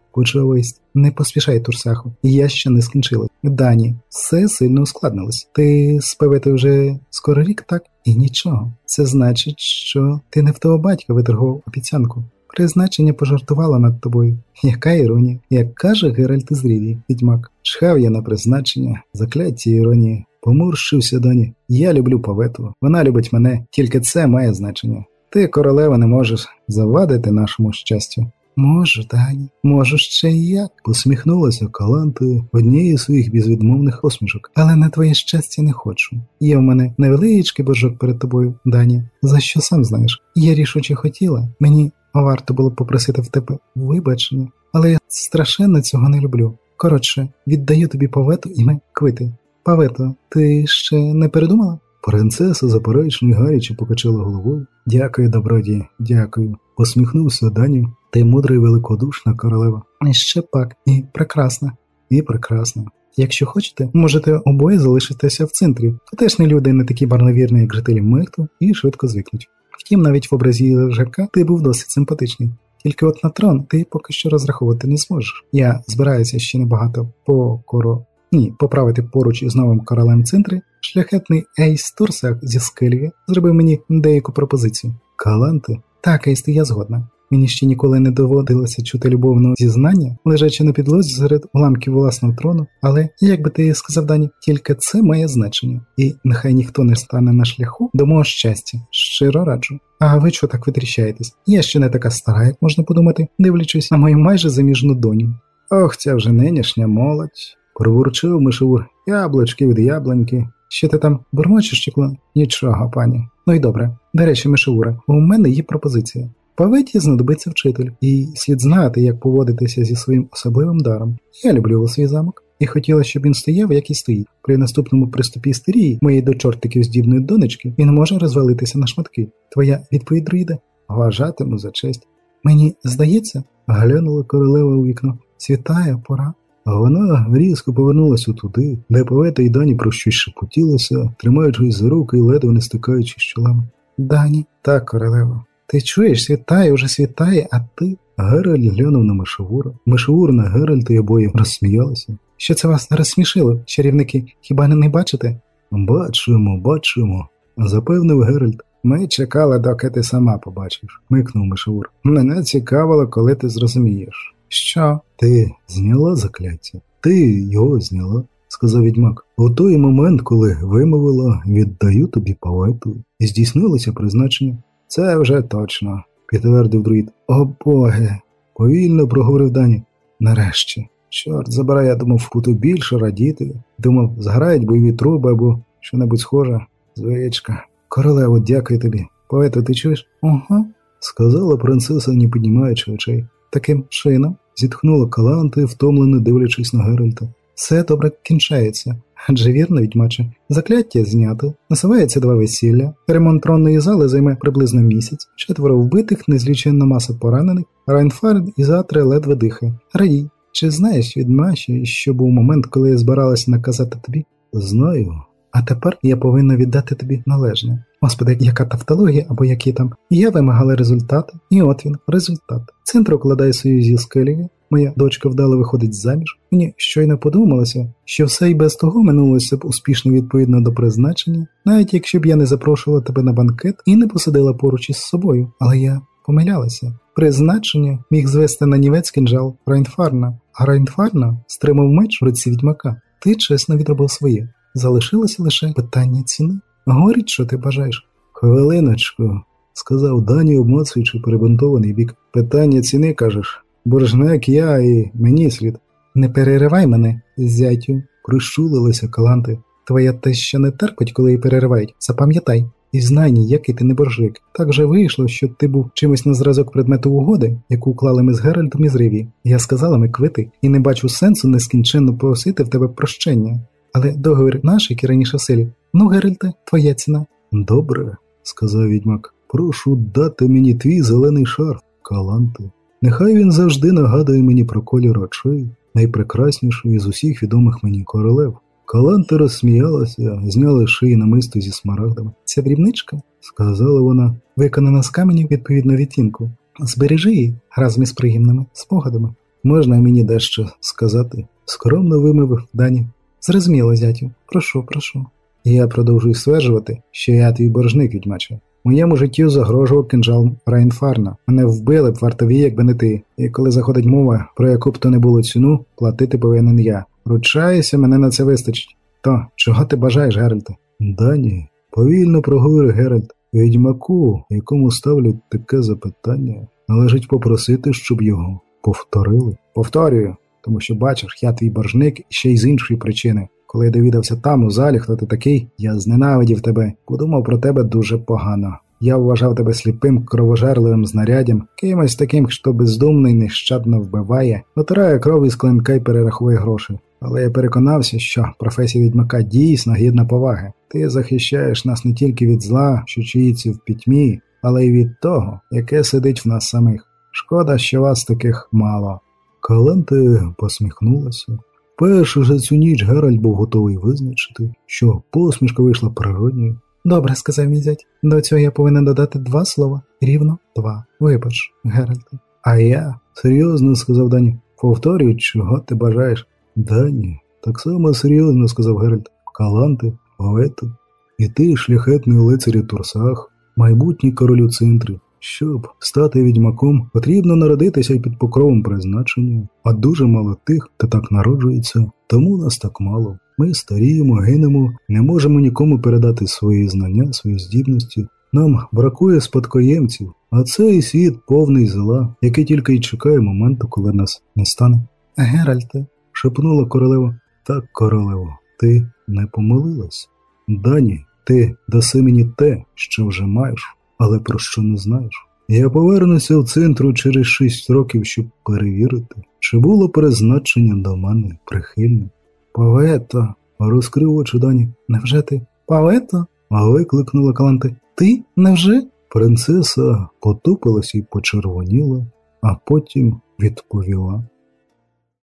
Ейст. Не поспішай, Турсаху, я ще не скінчила. Дані, все сильно ускладнилось. Ти спевити вже скоро рік, так? І нічого. Це значить, що ти не в того батька виторгував обіцянку. Призначення пожартувало над тобою. Яка іронія? Як каже Геральт із Рівії, відьмак. Чхав я на призначення, закляття іронії. Поморщився Дані. Я люблю повету. Вона любить мене, тільки це має значення. Ти, королева, не можеш завадити нашому щастю. Можу, Дані, можу ще і як, посміхнулася Каланти однією з своїх безвідмовних посмішок. Але на твоє щастя не хочу. Є в мене невеличкий боржок перед тобою, Дані. За що сам знаєш? Я рішуче хотіла. Мені варто було попросити в тебе вибачення, але я страшенно цього не люблю. Коротше, віддаю тобі повету і ми квити. Павето, ти ще не передумала? Принцеса заперечно й гаряче покачала головою. Дякую, добродії, дякую. Посміхнувся Дані. Ти мудра і великодушна королева. І ще пак, і прекрасна, і прекрасна. Якщо хочете, можете обоє залишитися в центрі. Не люди не такі барновірні, як жителі Мехту, і швидко звикнуть. Втім, навіть в образі Жака ти був досить симпатичний. Тільки от на трон ти поки що розраховувати не зможеш. Я збираюся ще небагато покоро. Ні, поправити поруч із новим королем центрі, шляхетний Ейс Турсак зі Скеліві зробив мені деяку пропозицію. Каланти? Так, Ейс, я згодна. Мені ще ніколи не доводилося чути любовного зізнання, лежачи на підлозі серед уламків власного трону, але, як би ти сказав Дані, тільки це має значення, і нехай ніхто не стане на шляху до мого щастя, щиро раджу. А ви чого так витріщаєтесь? Я ще не така стара, як можна подумати, дивлячись на мою майже заміжну доню. Ох, ця вже нинішня молодь. Пробурчив мишур яблучки від яблуньки. Що ти там бурмочеш, чекло? Нічого, пані. Ну й добре. До речі, Мишура, у мене є пропозиція. Поветі знадобиться вчитель, і слід знати, як поводитися зі своїм особливим даром. Я люблю свій замок і хотіла, щоб він стояв, як і стоїть. При наступному приступі істерії моєї до чортиків здібної донечки він може розвалитися на шматки. Твоя відповідь, друїде? Вважатиму за честь. Мені здається, глянула королева у вікно. Світає пора. Вона різко повернулася туди, де повета й дані про щось шепотілося, тримаючись за руки і ледве не стикаючись чолами. Дані, так, королево. Ти чуєш, світає, уже світає, а ти. Геральт глянув на Мишевура. Мишевур на Геральта і обоє розсміялися. Що це вас не розсмішило, чарівники? Хіба не, не бачите? Бачимо, бачимо, запевнив Геральт. Ми чекали, доки ти сама побачиш, микнув Мишевур. Мене цікавило, коли ти зрозумієш. Що? Ти зняла закляття? Ти його зняла, сказав відьмак. У той момент, коли вимовила, віддаю тобі палету, здійснилося призначення. Це вже точно, підтвердив друїд. О боге, повільно проговорив Дані. Нарешті. Чорт забирай, я думав, буду більше радіти. Думав, зграють бойові труби або що-небудь схоже. Звичка. Королево, дякую тобі. Поета, ти чуєш? Ага, сказала принцеса, не піднімаючи очей. Таким чином, зітхнула Каланти, втомлено дивлячись на Геральта. Все добре кінчається. Адже вірно, відьмаче, закляття знято, насувається два весілля, ремонт тронної зали займе приблизно місяць, четверо вбитих, незліченна маса поранених, Райнфард і завтра ледве дихає. Раїй, чи знаєш, відьмаче, що був момент, коли я збиралася наказати тобі? Знаю. А тепер я повинна віддати тобі належне. Господи, яка тавтологія або які там. Я вимагала результати, і от він, результат. Центр укладає союз зі скеліги, моя дочка вдало виходить заміж. Мені щойно подумалося, що все і без того минулося б успішно відповідно до призначення, навіть якщо б я не запрошувала тебе на банкет і не посадила поруч із собою, але я помилялася. Призначення міг звести на нівець кінжал Райнфарна, а Райнфарна стримав меч в руці відьмака. Ти чесно відробив своє. Залишилося лише питання ціни. Говорить, що ти бажаєш. Хвилиночку, сказав Дані, обмацуючи перебунтований бік. Питання ціни кажеш. Боржник я і мені слід. Не переривай мене, зятю, прищулилася каланти. Твоя теща не терпить, коли її переривають. Запам'ятай. І знай ніякий ти не боржик. Так же вийшло, що ти був чимось на зразок предмету угоди, яку уклали ми з Геральтом із Риві. Я сказала ми квити, і не бачу сенсу нескінченно просити в тебе прощення. Але договір наш, який раніше в силі. Ну, Геральте, твоя ціна. Добре, сказав відьмак. Прошу дати мені твій зелений шарф, каланти. Нехай він завжди нагадує мені про колір очей, найпрекраснішої з усіх відомих мені королев. Каланта розсміялася, зняла шиї намисто зі смарагдами. Ця дрібничка, сказала вона, виконана з каменів відповідно відтінку. Збережи її разом із приємними спогадами. Можна мені дещо сказати? скромно вимовив Дані. Зрозуміло, зятю, прошу, прошу. Я продовжую стверджувати, що я твій боржник, відьмаче. Моєму життю загрожував кинжал Райнфарна. Мене вбили б вартові, якби не ти. І коли заходить мова, про яку б то не було ціну, платити повинен я. Ручаюся, мене на це вистачить. То, чого ти бажаєш, Геральте? Дані, повільно проговорив Геральт. Відьмаку, якому ставлять таке запитання, належить попросити, щоб його повторили. Повторюю, тому що бачиш, я твій боржник ще й з іншої причини. Коли я довідався там, у залі, хто ти такий, я зненавидів тебе, подумав про тебе дуже погано. Я вважав тебе сліпим, кровожерливим знаряддям, кимось таким, що бездумно й нещадно вбиває, витирає кров із клинка й перерахує гроші. Але я переконався, що професія відьмака дійсно гідна поваги. Ти захищаєш нас не тільки від зла, що чиїться в пітьмі, але й від того, яке сидить в нас самих. Шкода, що вас таких мало. Каланте посміхнулася. Вперше за цю ніч Геральт був готовий визначити, що посмішка вийшла природньою. Добре, сказав мій зять. До цього я повинен додати два слова. Рівно два. Вибач, Геральте. А я, серйозно сказав Дані, повторюю, чого ти бажаєш. Дані, так само серйозно сказав Геральт. Каланте, Паветто. І ти, шляхетний лицарю Турсеах, майбутній королю Цинтри. Щоб стати відьмаком, потрібно народитися під покровом призначення, а дуже мало тих, хто так народжується, тому нас так мало. Ми старіємо, гинемо, не можемо нікому передати свої знання, свої здібності. Нам бракує спадкоємців, а цей світ повний зла, який тільки й чекає моменту, коли нас не стане. Геральте, шепнула королева. Так, королево, ти не помилилась. Дані, ти даси мені те, що вже маєш, але про що не знаєш. Я повернуся в центру через шість років, щоб перевірити, чи було призначення до мене прихильним. Павето, Розкрив очі Дані. невже ти? Павето? А викликнула Каланте. Ти? Невже? Принцеса потупилась і почервоніла, а потім відповіла.